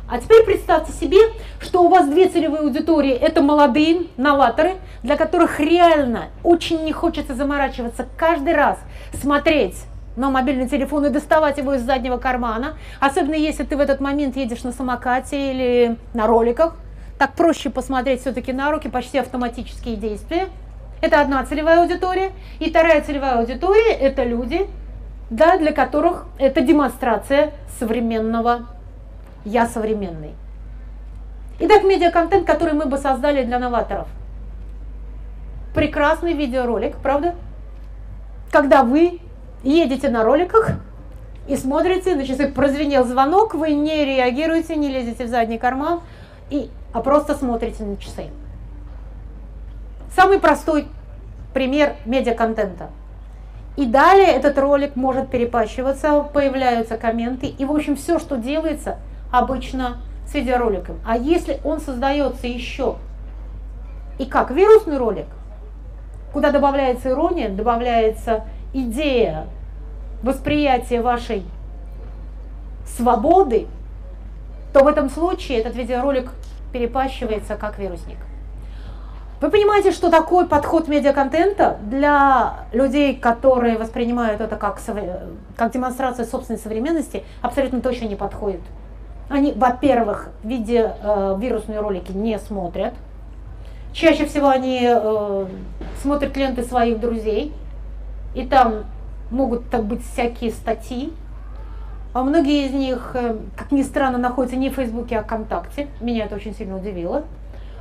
А теперь представьте себе, что у вас две целевые аудитории. Это молодые новаторы, для которых реально очень не хочется заморачиваться каждый раз, смотреть на мобильный телефон и доставать его из заднего кармана, особенно если ты в этот момент едешь на самокате или на роликах. Так проще посмотреть все-таки на руки, почти автоматические действия. Это одна целевая аудитория. И вторая целевая аудитория – это люди, да, для которых это демонстрация современного «я современный». Итак, медиаконтент, который мы бы создали для новаторов. Прекрасный видеоролик, правда? Когда вы едете на роликах и смотрите, на часы прозвенел звонок, вы не реагируете, не лезете в задний карман, и, а просто смотрите на часы. Самый простой пример медиаконтента. И далее этот ролик может перепащиваться, появляются комменты, и в общем все, что делается обычно с видеороликом. А если он создается еще и как вирусный ролик, куда добавляется ирония, добавляется идея восприятия вашей свободы, то в этом случае этот видеоролик перепащивается как вирусник. Вы понимаете, что такой подход медиаконтента для людей, которые воспринимают это как, как демонстрацию собственной современности, абсолютно точно не подходит. Они, во-первых, виде э, вирусные ролики не смотрят. Чаще всего они э, смотрят ленты своих друзей, и там могут так быть всякие статьи. А многие из них, э, как ни странно, находятся не в Фейсбуке, а в ВКонтакте. Меня это очень сильно удивило.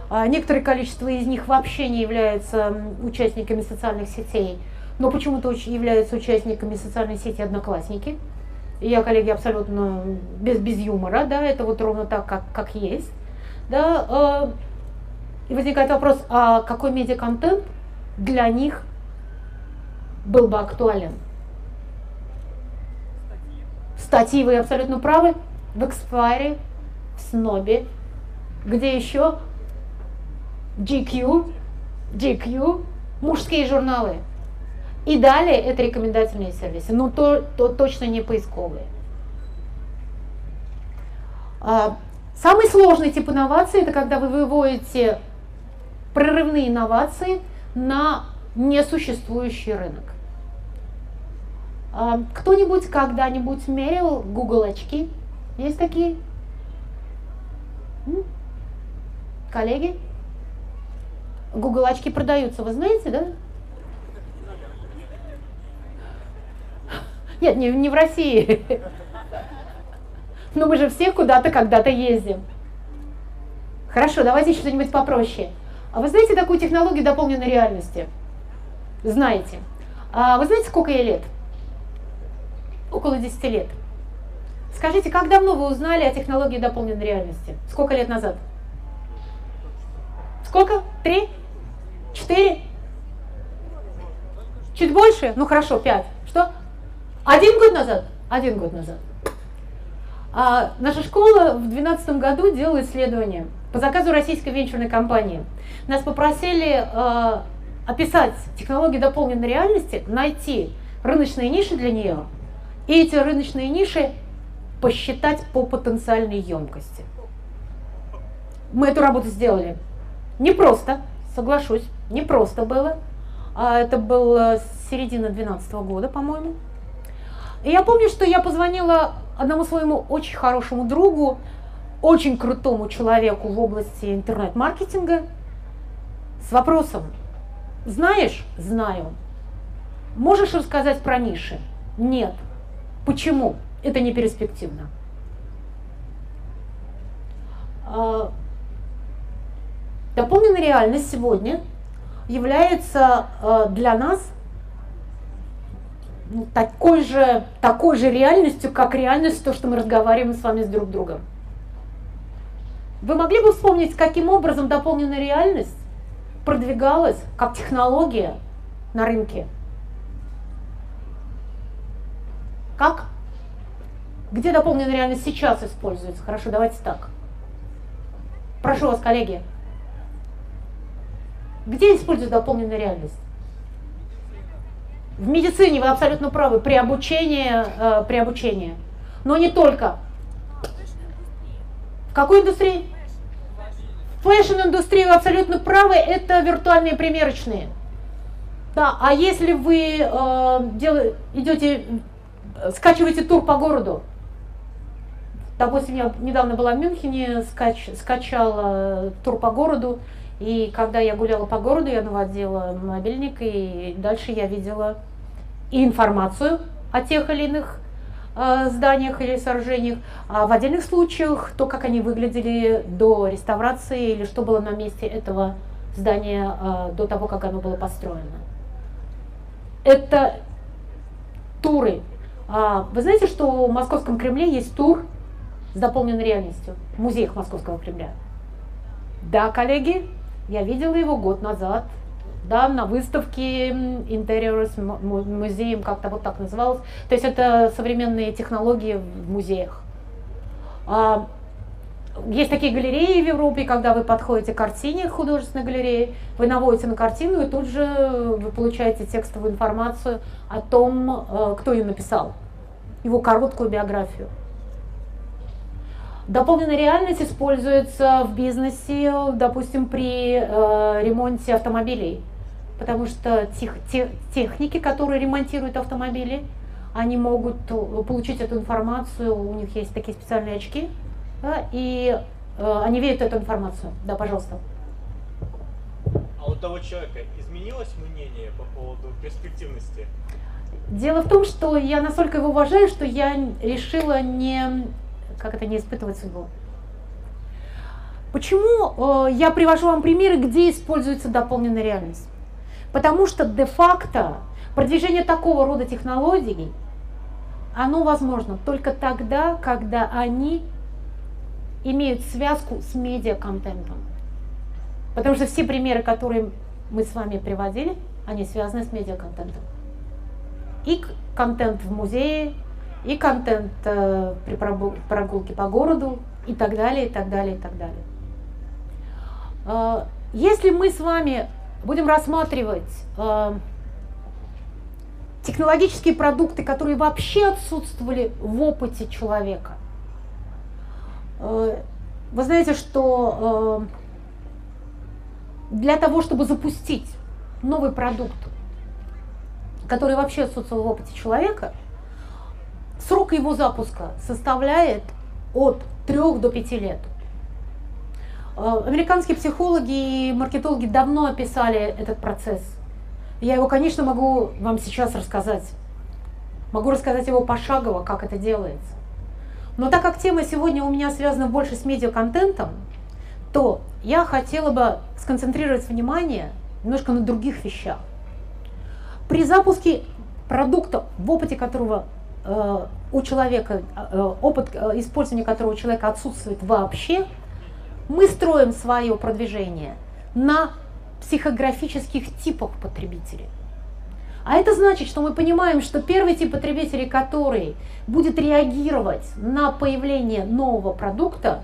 А некоторое количество из них вообще не являются участниками социальных сетей, но почему-то являются участниками социальной сети Одноклассники. Я, коллеги, абсолютно без, без юмора, да, это вот ровно так, как, как есть. Да, э, и возникает вопрос, а какой медиаконтент для них был бы актуален? Статьи, вы абсолютно правы, в Экспайре, в Снобе, где еще? GQ, GQ, мужские журналы. И далее это рекомендательные сервисы, но то, то точно не поисковые. А, самый сложный тип инновации это когда вы выводите прорывные инновации на несуществующий рынок. А, кто-нибудь когда-нибудь мерил Google очки? Есть такие? Коллеги? Google очки продаются, вы знаете, да? Нет, не, не в России. Но мы же все куда-то когда-то ездим. Хорошо, давайте что-нибудь попроще. А вы знаете такую технологию дополненной реальности? Знаете. А вы знаете, сколько ей лет? Около 10 лет. Скажите, как давно вы узнали о технологии дополненной реальности? Сколько лет назад? Сколько? Три? Четыре? Чуть больше? Ну хорошо, пять. Что? Один год назад? Один год назад. А, наша школа в 2012 году делала исследование по заказу российской венчурной компании. Нас попросили э, описать технологии дополненной реальности, найти рыночные ниши для нее, и эти рыночные ниши посчитать по потенциальной емкости. Мы эту работу сделали. Не просто, соглашусь, не просто было. А это было середина 2012 года, по-моему. И я помню, что я позвонила одному своему очень хорошему другу, очень крутому человеку в области интернет-маркетинга с вопросом, знаешь? Знаю. Можешь рассказать про ниши? Нет. Почему? Это не перспективно. А, дополненная реальность сегодня является а, для нас такой же, такой же реальностью, как реальность, то, что мы разговариваем с вами с друг другом. Вы могли бы вспомнить, каким образом дополненная реальность продвигалась как технология на рынке? Как? Где дополненная реальность сейчас используется? Хорошо, давайте так. Прошу вас, коллеги. Где используется дополненная реальность? В медицине вы абсолютно правы, при обучении, э, при обучении. Но не только. В какой индустрии? В фэшн-индустрии вы абсолютно правы, это виртуальные примерочные. Да, а если вы э, дел, идете скачивайте тур по городу. Допустим, я недавно была в Мюнхене, скач, скачала тур по городу, и когда я гуляла по городу, я наводила мобильник, и дальше я видела и информацию о тех или иных э, зданиях или сооружениях, а в отдельных случаях то, как они выглядели до реставрации или что было на месте этого здания э, до того, как оно было построено. Это туры. А, вы знаете, что в Московском Кремле есть тур с дополненной реальностью в музеях Московского Кремля? Да, коллеги, я видела его год назад, да, на выставке Interiors музеем, как-то вот так называлось. То есть это современные технологии в музеях. А, есть такие галереи в Европе, когда вы подходите к картине художественной галереи, вы наводите на картину и тут же вы получаете текстовую информацию о том, э, кто ее написал, его короткую биографию. Дополненная реальность используется в бизнесе, допустим, при э, ремонте автомобилей, потому что тех, тех, техники, которые ремонтируют автомобили, они могут э, получить эту информацию, у них есть такие специальные очки, да, и э, они видят эту информацию. Да, пожалуйста. А у того человека изменилось мнение по поводу перспективности? Дело в том, что я настолько его уважаю, что я решила не как это не испытывать судьбу? Почему э, я привожу вам примеры, где используется дополненная реальность? Потому что де-факто продвижение такого рода технологий, оно возможно только тогда, когда они имеют связку с медиаконтентом. Потому что все примеры, которые мы с вами приводили, они связаны с медиаконтентом. И контент в музее, и контент э, при прогулке по городу и так далее, и так далее, и так далее. Э, если мы с вами будем рассматривать э, технологические продукты, которые вообще отсутствовали в опыте человека, э, вы знаете, что для того, чтобы запустить новый продукт, который вообще отсутствовал в опыте человека – Срок его запуска составляет от 3 до 5 лет. Э, американские психологи и маркетологи давно описали этот процесс. Я его, конечно, могу вам сейчас рассказать. Могу рассказать его пошагово, как это делается. Но так как тема сегодня у меня связана больше с медиаконтентом, то я хотела бы сконцентрировать внимание немножко на других вещах. При запуске продукта, в опыте которого у человека, э, опыт э, использования которого у человека отсутствует вообще, мы строим свое продвижение на психографических типах потребителей. А это значит, что мы понимаем, что первый тип потребителей, который будет реагировать на появление нового продукта,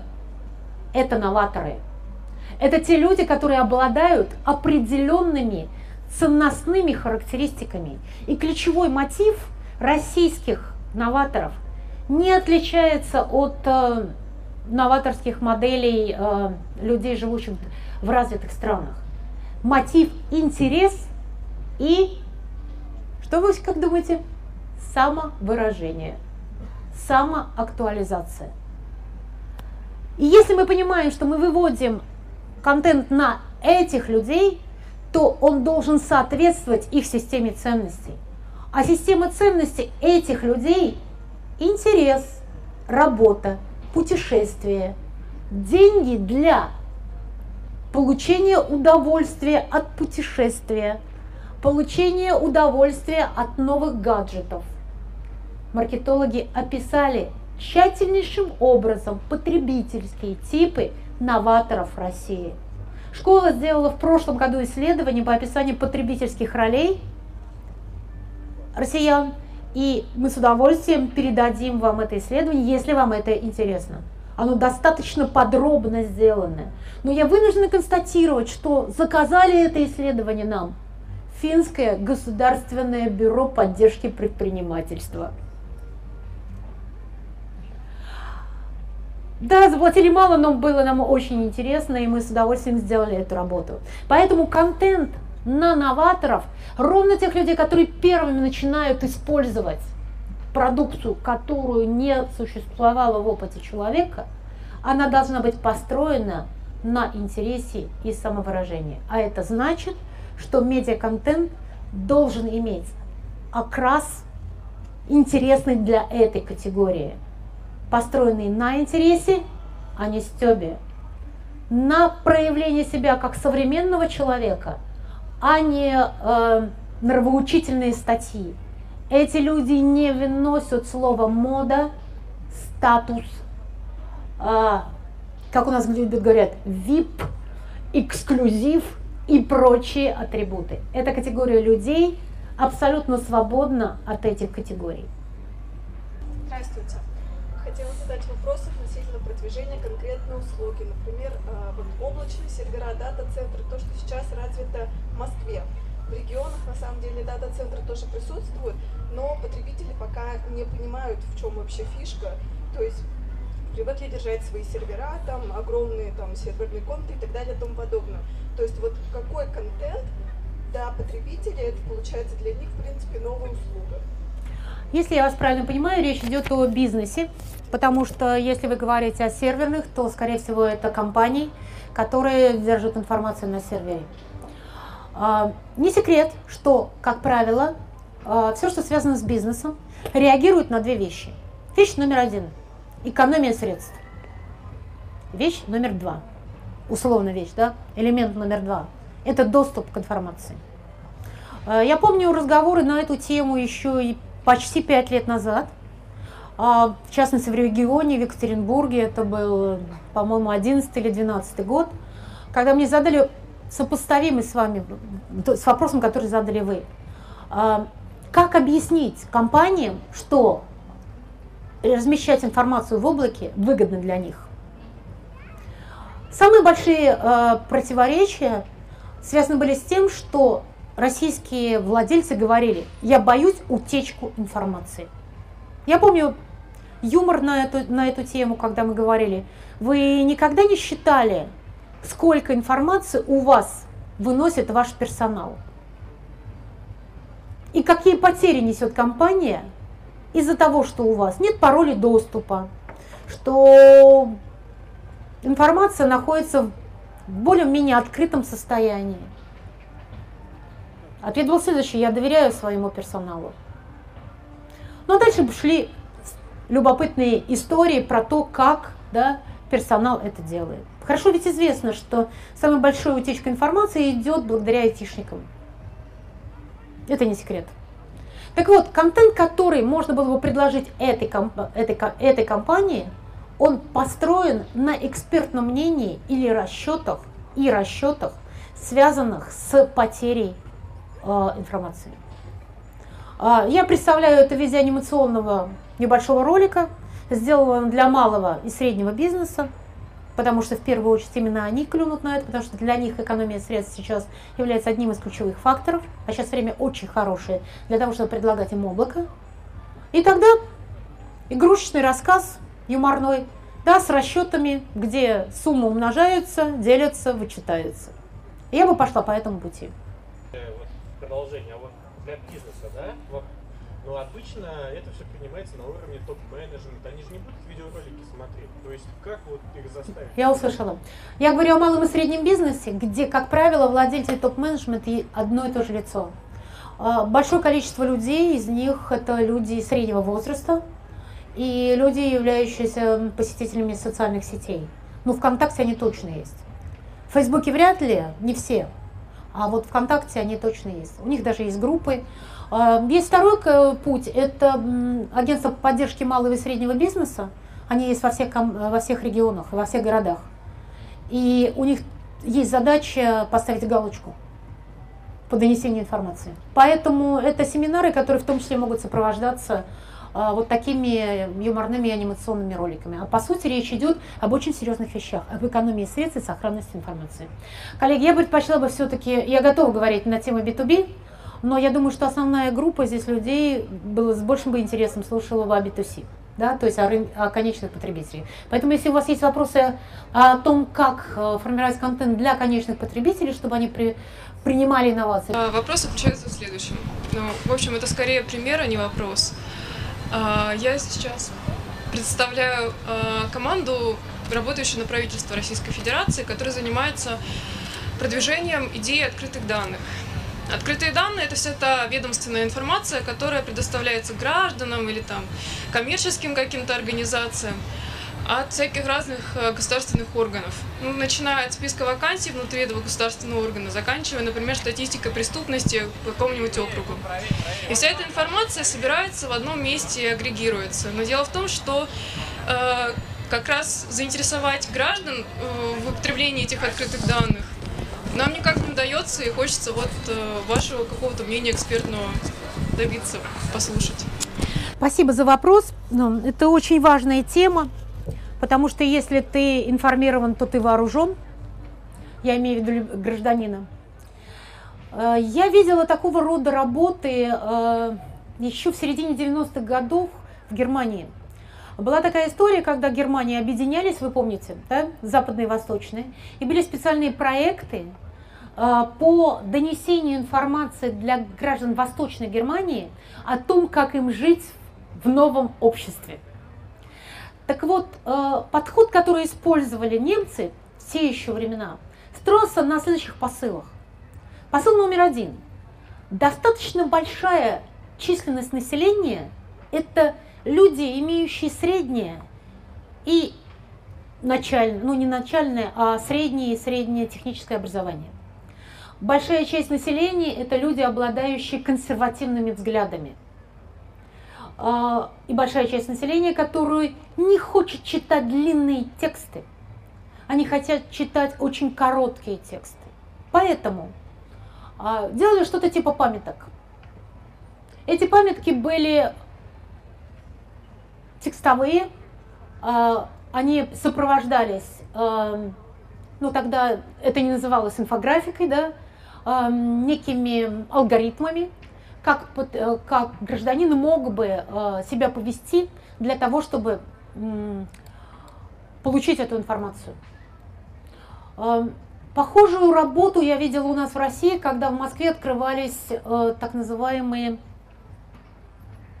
это новаторы. Это те люди, которые обладают определенными ценностными характеристиками. И ключевой мотив российских новаторов не отличается от э, новаторских моделей э, людей, живущих в развитых странах. Мотив – интерес и, что вы как думаете, самовыражение, самоактуализация. И если мы понимаем, что мы выводим контент на этих людей, то он должен соответствовать их системе ценностей. А система ценностей этих людей – интерес, работа, путешествие, деньги для получения удовольствия от путешествия, получения удовольствия от новых гаджетов. Маркетологи описали тщательнейшим образом потребительские типы новаторов России. Школа сделала в прошлом году исследование по описанию потребительских ролей – россиян, и мы с удовольствием передадим вам это исследование, если вам это интересно. Оно достаточно подробно сделано. Но я вынуждена констатировать, что заказали это исследование нам Финское государственное бюро поддержки предпринимательства. Да, заплатили мало, но было нам очень интересно, и мы с удовольствием сделали эту работу. Поэтому контент на новаторов, ровно тех людей, которые первыми начинают использовать продукцию, которую не существовало в опыте человека, она должна быть построена на интересе и самовыражении. А это значит, что медиаконтент должен иметь окрас интересный для этой категории, построенный на интересе, а не стебе, на проявление себя как современного человека, а не э, нравоучительные статьи. Эти люди не выносят слово мода, статус, э, как у нас любят говорят, VIP, эксклюзив и прочие атрибуты. Эта категория людей абсолютно свободна от этих категорий. Здравствуйте. Хотела задать вопрос продвижения конкретной услуги. Например, а, вот облачные сервера, дата-центры, то, что сейчас развито в Москве. В регионах, на самом деле, дата-центры тоже присутствуют, но потребители пока не понимают, в чем вообще фишка. То есть привыкли держать свои сервера, там огромные там серверные комнаты и так далее и тому подобное. То есть вот какой контент для потребителей, это получается для них, в принципе, новая услуга. Если я вас правильно понимаю, речь идет о бизнесе, потому что если вы говорите о серверных, то, скорее всего, это компании, которые держат информацию на сервере. А, не секрет, что, как правило, а, все, что связано с бизнесом, реагирует на две вещи. Вещь номер один – экономия средств. Вещь номер два – условно вещь, да, элемент номер два – это доступ к информации. Э, я помню разговоры на эту тему еще и почти пять лет назад. А, в частности, в регионе, в Екатеринбурге, это был, по-моему, 11 или 12 год, когда мне задали сопоставимый с вами, с вопросом, который задали вы. А, как объяснить компаниям, что размещать информацию в облаке выгодно для них? Самые большие э, противоречия связаны были с тем, что российские владельцы говорили, я боюсь утечку информации. Я помню юмор на эту, на эту тему, когда мы говорили, вы никогда не считали, сколько информации у вас выносит ваш персонал? И какие потери несет компания из-за того, что у вас нет пароля доступа, что информация находится в более-менее открытом состоянии. Ответ был следующий, я доверяю своему персоналу. Ну а дальше шли любопытные истории про то, как да, персонал это делает. Хорошо ведь известно, что самая большая утечка информации идет благодаря айтишникам. Это не секрет. Так вот, контент, который можно было бы предложить этой, этой, этой компании – он построен на экспертном мнении или расчетах и расчетах, связанных с потерей информации. Э, я представляю это в виде анимационного небольшого ролика, сделанного для малого и среднего бизнеса, потому что в первую очередь именно они клюнут на это, потому что для них экономия средств сейчас является одним из ключевых факторов, а сейчас время очень хорошее для того, чтобы предлагать им облако. И тогда игрушечный рассказ юморной, да, с расчетами, где суммы умножаются, делятся, вычитаются. Я бы пошла по этому пути. Продолжение, а вот для бизнеса, да, вот, но обычно это все принимается на уровне топ-менеджмента. Они же не будут видеоролики смотреть. То есть как вот их заставить? Я услышала. Я говорю о малом и среднем бизнесе, где, как правило, владельцы топ-менеджмента одно и то же лицо. А, большое количество людей, из них это люди среднего возраста, и люди, являющиеся посетителями социальных сетей. Ну, ВКонтакте они точно есть. В Фейсбуке вряд ли, не все. А вот ВКонтакте они точно есть. У них даже есть группы. А, есть второй путь, это агентство поддержки малого и среднего бизнеса. Они есть во всех, во всех регионах, во всех городах. И у них есть задача поставить галочку по донесению информации. Поэтому это семинары, которые в том числе могут сопровождаться вот такими юморными анимационными роликами. А по сути речь идет об очень серьезных вещах, об экономии средств и сохранности информации. Коллеги, я предпочла бы все-таки, я готова говорить на тему B2B, но я думаю, что основная группа здесь людей было с большим бы интересом слушала бы о B2C. Да, то есть о, рын... о конечных потребителей. Поэтому, если у вас есть вопросы о том, как э, формировать контент для конечных потребителей, чтобы они при... принимали инновации. А, вопрос заключается в следующем. Ну, в общем, это скорее пример, а не вопрос. А, я сейчас представляю а, команду, работающую на правительство Российской Федерации, которая занимается продвижением идеи открытых данных. Открытые данные – это вся та ведомственная информация, которая предоставляется гражданам или там коммерческим каким-то организациям от всяких разных э, государственных органов. Ну, начиная от списка вакансий внутри этого государственного органа, заканчивая, например, статистикой преступности по какому-нибудь округу. И вся эта информация собирается в одном месте и агрегируется. Но дело в том, что э, как раз заинтересовать граждан э, в употреблении этих открытых данных нам никак не удается, и хочется вот э, вашего какого-то мнения экспертного добиться, послушать. Спасибо за вопрос. Это очень важная тема. Потому что если ты информирован, то ты вооружен. Я имею в виду гражданина. Э, я видела такого рода работы э, еще в середине 90-х годов в Германии. Была такая история, когда Германия объединялись, вы помните, да, западные и восточные, и были специальные проекты э, по донесению информации для граждан Восточной Германии о том, как им жить в новом обществе. Так вот, э, подход, который использовали немцы в те еще времена, строился на следующих посылах. Посыл номер один. Достаточно большая численность населения – это люди, имеющие среднее и начальное, ну не начальное, а среднее и среднее техническое образование. Большая часть населения – это люди, обладающие консервативными взглядами – и большая часть населения, которую не хочет читать длинные тексты. Они хотят читать очень короткие тексты. Поэтому а, делали что-то типа памяток. Эти памятки были текстовые, а, они сопровождались, ну тогда это не называлось инфографикой, да, некими алгоритмами, как, э, как гражданин мог бы э, себя повести для того, чтобы получить эту информацию. Эм, похожую работу я видела у нас в России, когда в Москве открывались э, так называемые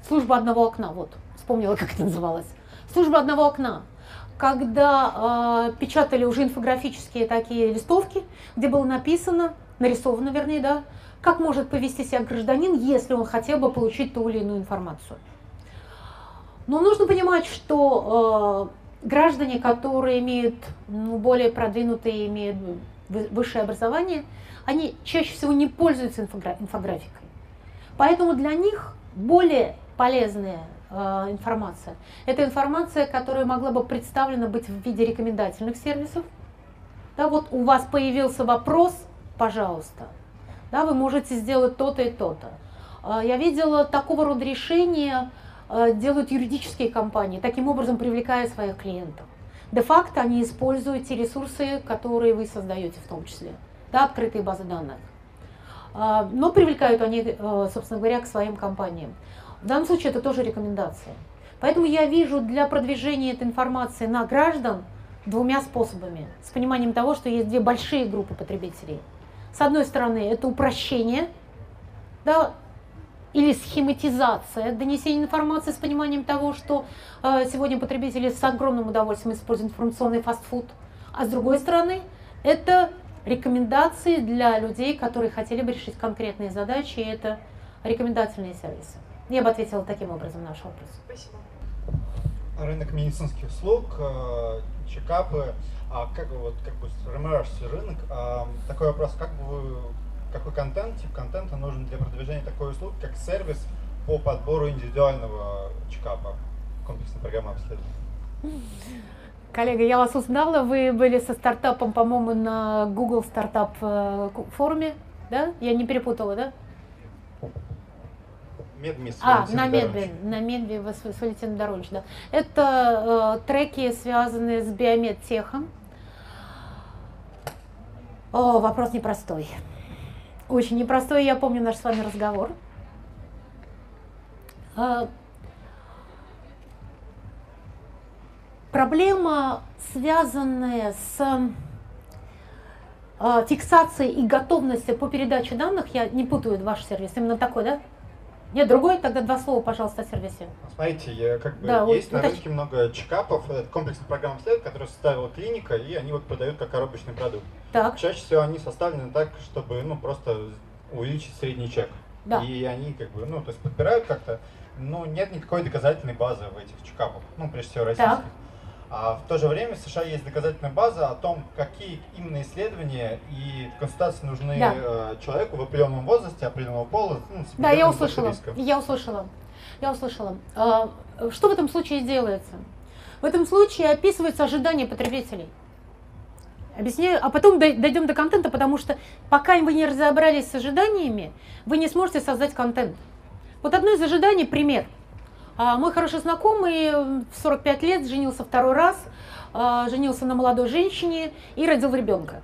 службы одного окна. Вот, вспомнила, как это называлось. Служба одного окна. Когда э, печатали уже инфографические такие листовки, где было написано, нарисовано, вернее, да, как может повести себя гражданин, если он хотел бы получить ту или иную информацию. Но нужно понимать, что э, граждане, которые имеют ну, более продвинутые, имеют высшее образование, они чаще всего не пользуются инфогра инфографикой. Поэтому для них более полезная э, информация – это информация, которая могла бы представлена быть в виде рекомендательных сервисов. Да, вот у вас появился вопрос, пожалуйста – да, вы можете сделать то-то и то-то. А, я видела такого рода решения а, делают юридические компании, таким образом привлекая своих клиентов. Де-факто они используют те ресурсы, которые вы создаете в том числе, да, открытые базы данных. А, но привлекают они, собственно говоря, к своим компаниям. В данном случае это тоже рекомендация. Поэтому я вижу для продвижения этой информации на граждан двумя способами. С пониманием того, что есть две большие группы потребителей – с одной стороны, это упрощение, да, или схематизация донесения информации с пониманием того, что э, сегодня потребители с огромным удовольствием используют информационный фастфуд. А с другой стороны, это рекомендации для людей, которые хотели бы решить конкретные задачи, и это рекомендательные сервисы. Я бы ответила таким образом на ваш вопрос. Спасибо. Рынок медицинских услуг, э, чекапы, а как вот как бы сформировавшийся рынок, а, такой вопрос, как бы какой контент, тип контента нужен для продвижения такой услуги, как сервис по подбору индивидуального чекапа, комплексной программы обследования? Коллега, я вас узнала, вы были со стартапом, по-моему, на Google стартап э, форуме, да? Я не перепутала, да? Медми А, на Медве, на Медве с, с Валентином Доронич, да. Это э, треки, связанные с биомедтехом. О, вопрос непростой. Очень непростой, я помню наш с вами разговор. А, проблема, связанная с а, фиксацией и готовностью по передаче данных, я не путаю ваш сервис, именно такой, да? Нет, другой, тогда два слова, пожалуйста, о сервисе. Смотрите, я, как бы Да, вот есть на уточ- рынке много чекапов, это комплексная программа исследований, которую составила клиника, и они вот продают как коробочный продукт. Так, Чаще всего они составлены так, чтобы, ну, просто увеличить средний чек. да. И они как бы, ну, то есть подбирают как-то, но нет никакой доказательной базы в этих чекапах, ну, прежде всего российских. Так. А в то же время в США есть доказательная база о том, какие именно исследования и консультации нужны Да. э, человеку в определенном возрасте, определенного пола. Ну, с Да, я услышала. Я услышала. Я услышала. А, Что в этом случае делается? В этом случае описывается ожидание потребителей. Объясняю, а потом дой- дойдем до контента, потому что пока вы не разобрались с ожиданиями, вы не сможете создать контент. Вот одно из ожиданий, пример. А, Мой хороший знакомый в 45 лет женился второй раз, а, женился на молодой женщине и родил ребенка.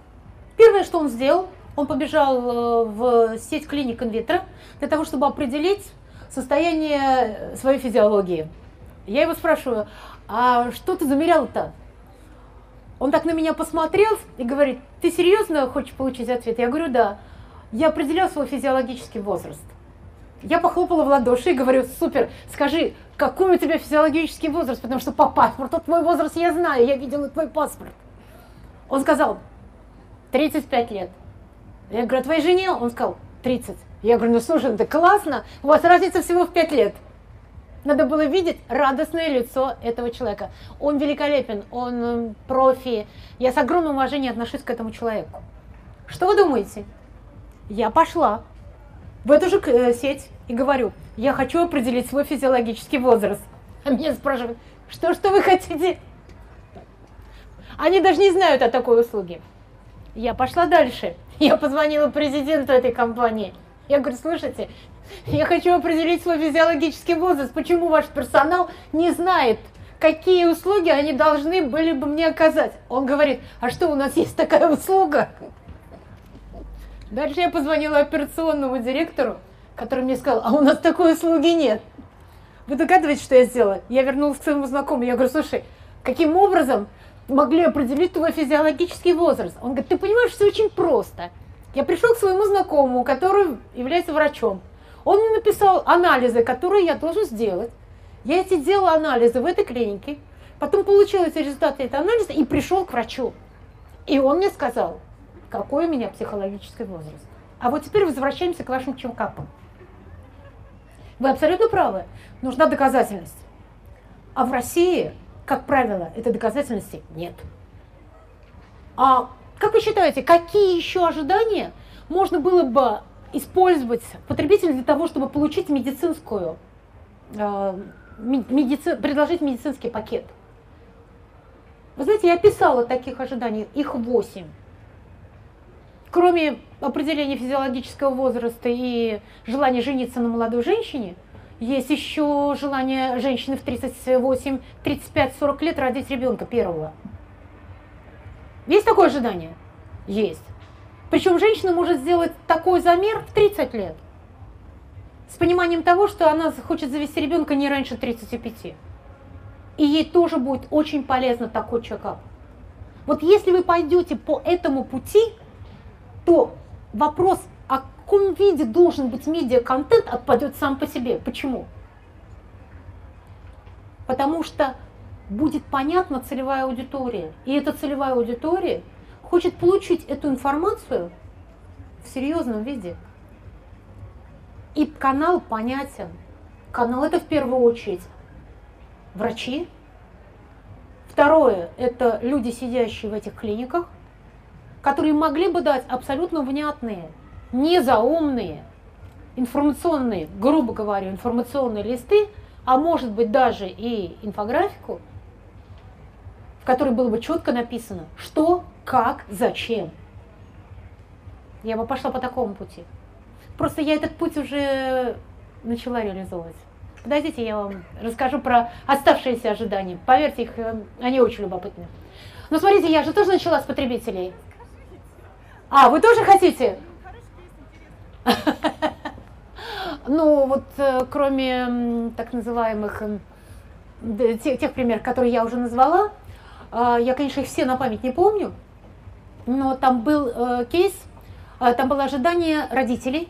Первое, что он сделал, он побежал э, в сеть клиник инвитро для того, чтобы определить состояние своей физиологии. Я его спрашиваю, а что ты замерял-то? Он так на меня посмотрел и говорит, ты серьезно хочешь получить ответ? Я говорю, да. Я определял свой физиологический возраст. Я похлопала в ладоши и говорю, супер, скажи, какой у тебя физиологический возраст, потому что по паспорту твой возраст я знаю, я видела твой паспорт. Он сказал, 35 лет. Я говорю, а твоей жене? Он сказал, 30. Я говорю, ну слушай, ну это классно, у вас разница всего в 5 лет. Надо было видеть радостное лицо этого человека. Он великолепен, он м, профи. Я с огромным уважением отношусь к этому человеку. Что вы думаете? Я пошла в эту же э, сеть и говорю, я хочу определить свой физиологический возраст. А меня спрашивают, что, что вы хотите? Они даже не знают о такой услуге. Я пошла дальше. Я позвонила президенту этой компании. Я говорю, слушайте, я хочу определить свой физиологический возраст. Почему ваш персонал не знает, какие услуги они должны были бы мне оказать? Он говорит, а что, у нас есть такая услуга? Дальше я позвонила операционному директору, который мне сказал, а у нас такой услуги нет. Вы догадываетесь, что я сделала? Я вернулась к своему знакомому. Я говорю, слушай, каким образом могли определить твой физиологический возраст? Он говорит, ты понимаешь, все очень просто. Я пришел к своему знакомому, который является врачом. Он мне написал анализы, которые я должен сделать. Я эти делала анализы в этой клинике, потом получил эти результаты этого анализа и пришел к врачу. И он мне сказал, какой у меня психологический возраст. А вот теперь возвращаемся к вашим чекапам. Вы абсолютно правы. Нужна доказательность. А в России, как правило, этой доказательности нет. А как вы считаете, какие еще ожидания можно было бы использовать потребителю для того, чтобы получить медицинскую, э, медици, предложить медицинский пакет? Вы знаете, я писала таких ожиданий, их восемь. Кроме определения физиологического возраста и желания жениться на молодой женщине, есть еще желание женщины в 38, 35, 40 лет родить ребенка первого. Есть такое ожидание? Есть. Причем женщина может сделать такой замер в 30 лет. С пониманием того, что она хочет завести ребенка не раньше 35. И ей тоже будет очень полезно такой чекап. Вот если вы пойдете по этому пути, то вопрос, о каком виде должен быть медиа-контент, отпадет сам по себе. Почему? Потому что будет понятна целевая аудитория. И эта целевая аудитория хочет получить эту информацию в серьезном виде. И канал понятен. Канал это в первую очередь врачи. Второе – это люди, сидящие в этих клиниках, которые могли бы дать абсолютно внятные, не заумные, информационные, грубо говоря, информационные листы, а может быть даже и инфографику, в которой было бы четко написано, что, как, зачем. Я бы пошла по такому пути. Просто я этот путь уже начала реализовывать. Подождите, я вам расскажу про оставшиеся ожидания. Поверьте, их, э, они очень любопытны. Но смотрите, я же тоже начала с потребителей. А, вы тоже хотите? Ну, вот э, кроме так называемых м, д- те- тех примеров, которые я уже назвала, а, я, конечно, их все на память не помню, но там был э, кейс, там было ожидание родителей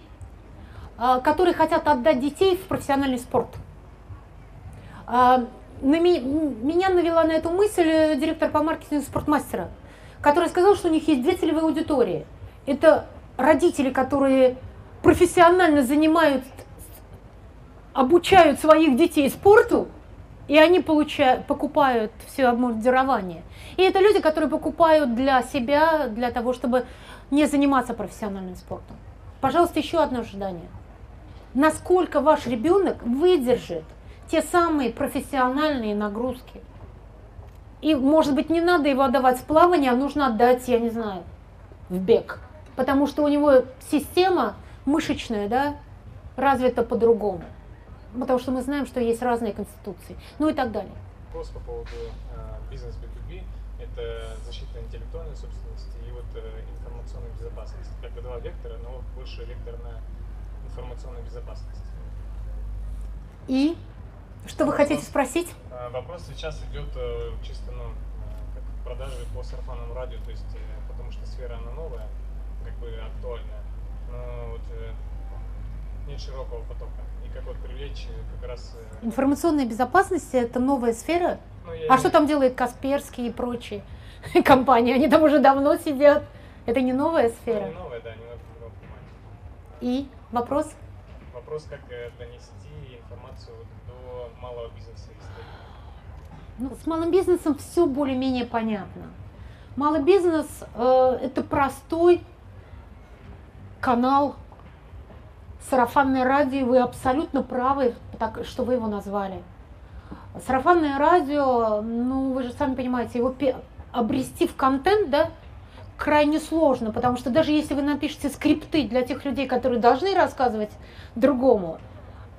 которые хотят отдать детей в профессиональный спорт. На меня навела на эту мысль директор по маркетингу спортмастера, который сказал, что у них есть две целевые аудитории. Это родители, которые профессионально занимают, обучают своих детей спорту, и они получают, покупают все обмундирование. И это люди, которые покупают для себя, для того, чтобы не заниматься профессиональным спортом. Пожалуйста, еще одно ожидание. Насколько ваш ребенок выдержит те самые профессиональные нагрузки? И, может быть, не надо его отдавать в плавание, а нужно отдать, я не знаю, в бег. Потому что у него система мышечная, да, развита по-другому. Потому что мы знаем, что есть разные конституции. Ну и так далее. Вопрос по поводу э, бизнес B2B – это защита интеллектуальной собственности и вот э, информационной безопасности. Как бы два вектора, но больше вектор на информационной безопасности. И что вы хотите спросить? Э, вопрос сейчас идет э, чисто ну, э, как продажи по сарафанному радио, то есть потому что сфера она новая, как бы актуальная, но вот нет широкого потока. И как вот привлечь как раз... Информационная безопасность – это новая сфера? Ну, а не... что там делает Касперский и прочие компании? Они там уже давно сидят. Это не новая сфера? Ну, не новая, да, не надо понимать. И вопрос? Вопрос, как донести информацию малого бизнеса. Ну, с малым бизнесом все более-менее понятно. Малый бизнес э, это простой канал сарафанное радио, вы абсолютно правы, так, что вы его назвали. Сарафанное радио, ну вы же сами понимаете, его обрести в контент, да, крайне сложно, потому что даже если вы напишете скрипты для тех людей, которые должны рассказывать другому,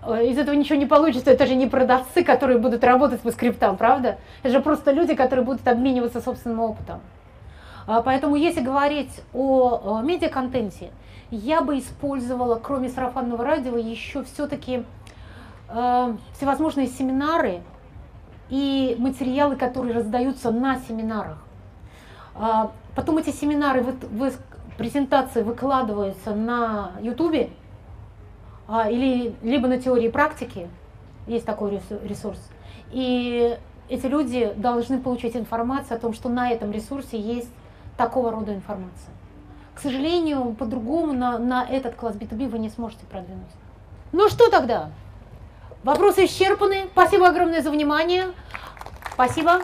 из этого ничего не получится. Это же не продавцы, которые будут работать по скриптам, правда? Это же просто люди, которые будут обмениваться собственным опытом. А, поэтому если говорить о медиаконтенте, я бы использовала, кроме сарафанного радио, еще все-таки э, всевозможные семинары и материалы, которые раздаются на семинарах. А, потом эти семинары, вы, вы, презентации выкладываются на а, или либо на теории практики, есть такой ресурс. И эти люди должны получить информацию о том, что на этом ресурсе есть такого рода информация. К сожалению, по-другому на, на этот класс B2B вы не сможете продвинуть. Ну что тогда? Вопросы исчерпаны. Спасибо огромное за внимание. Спасибо.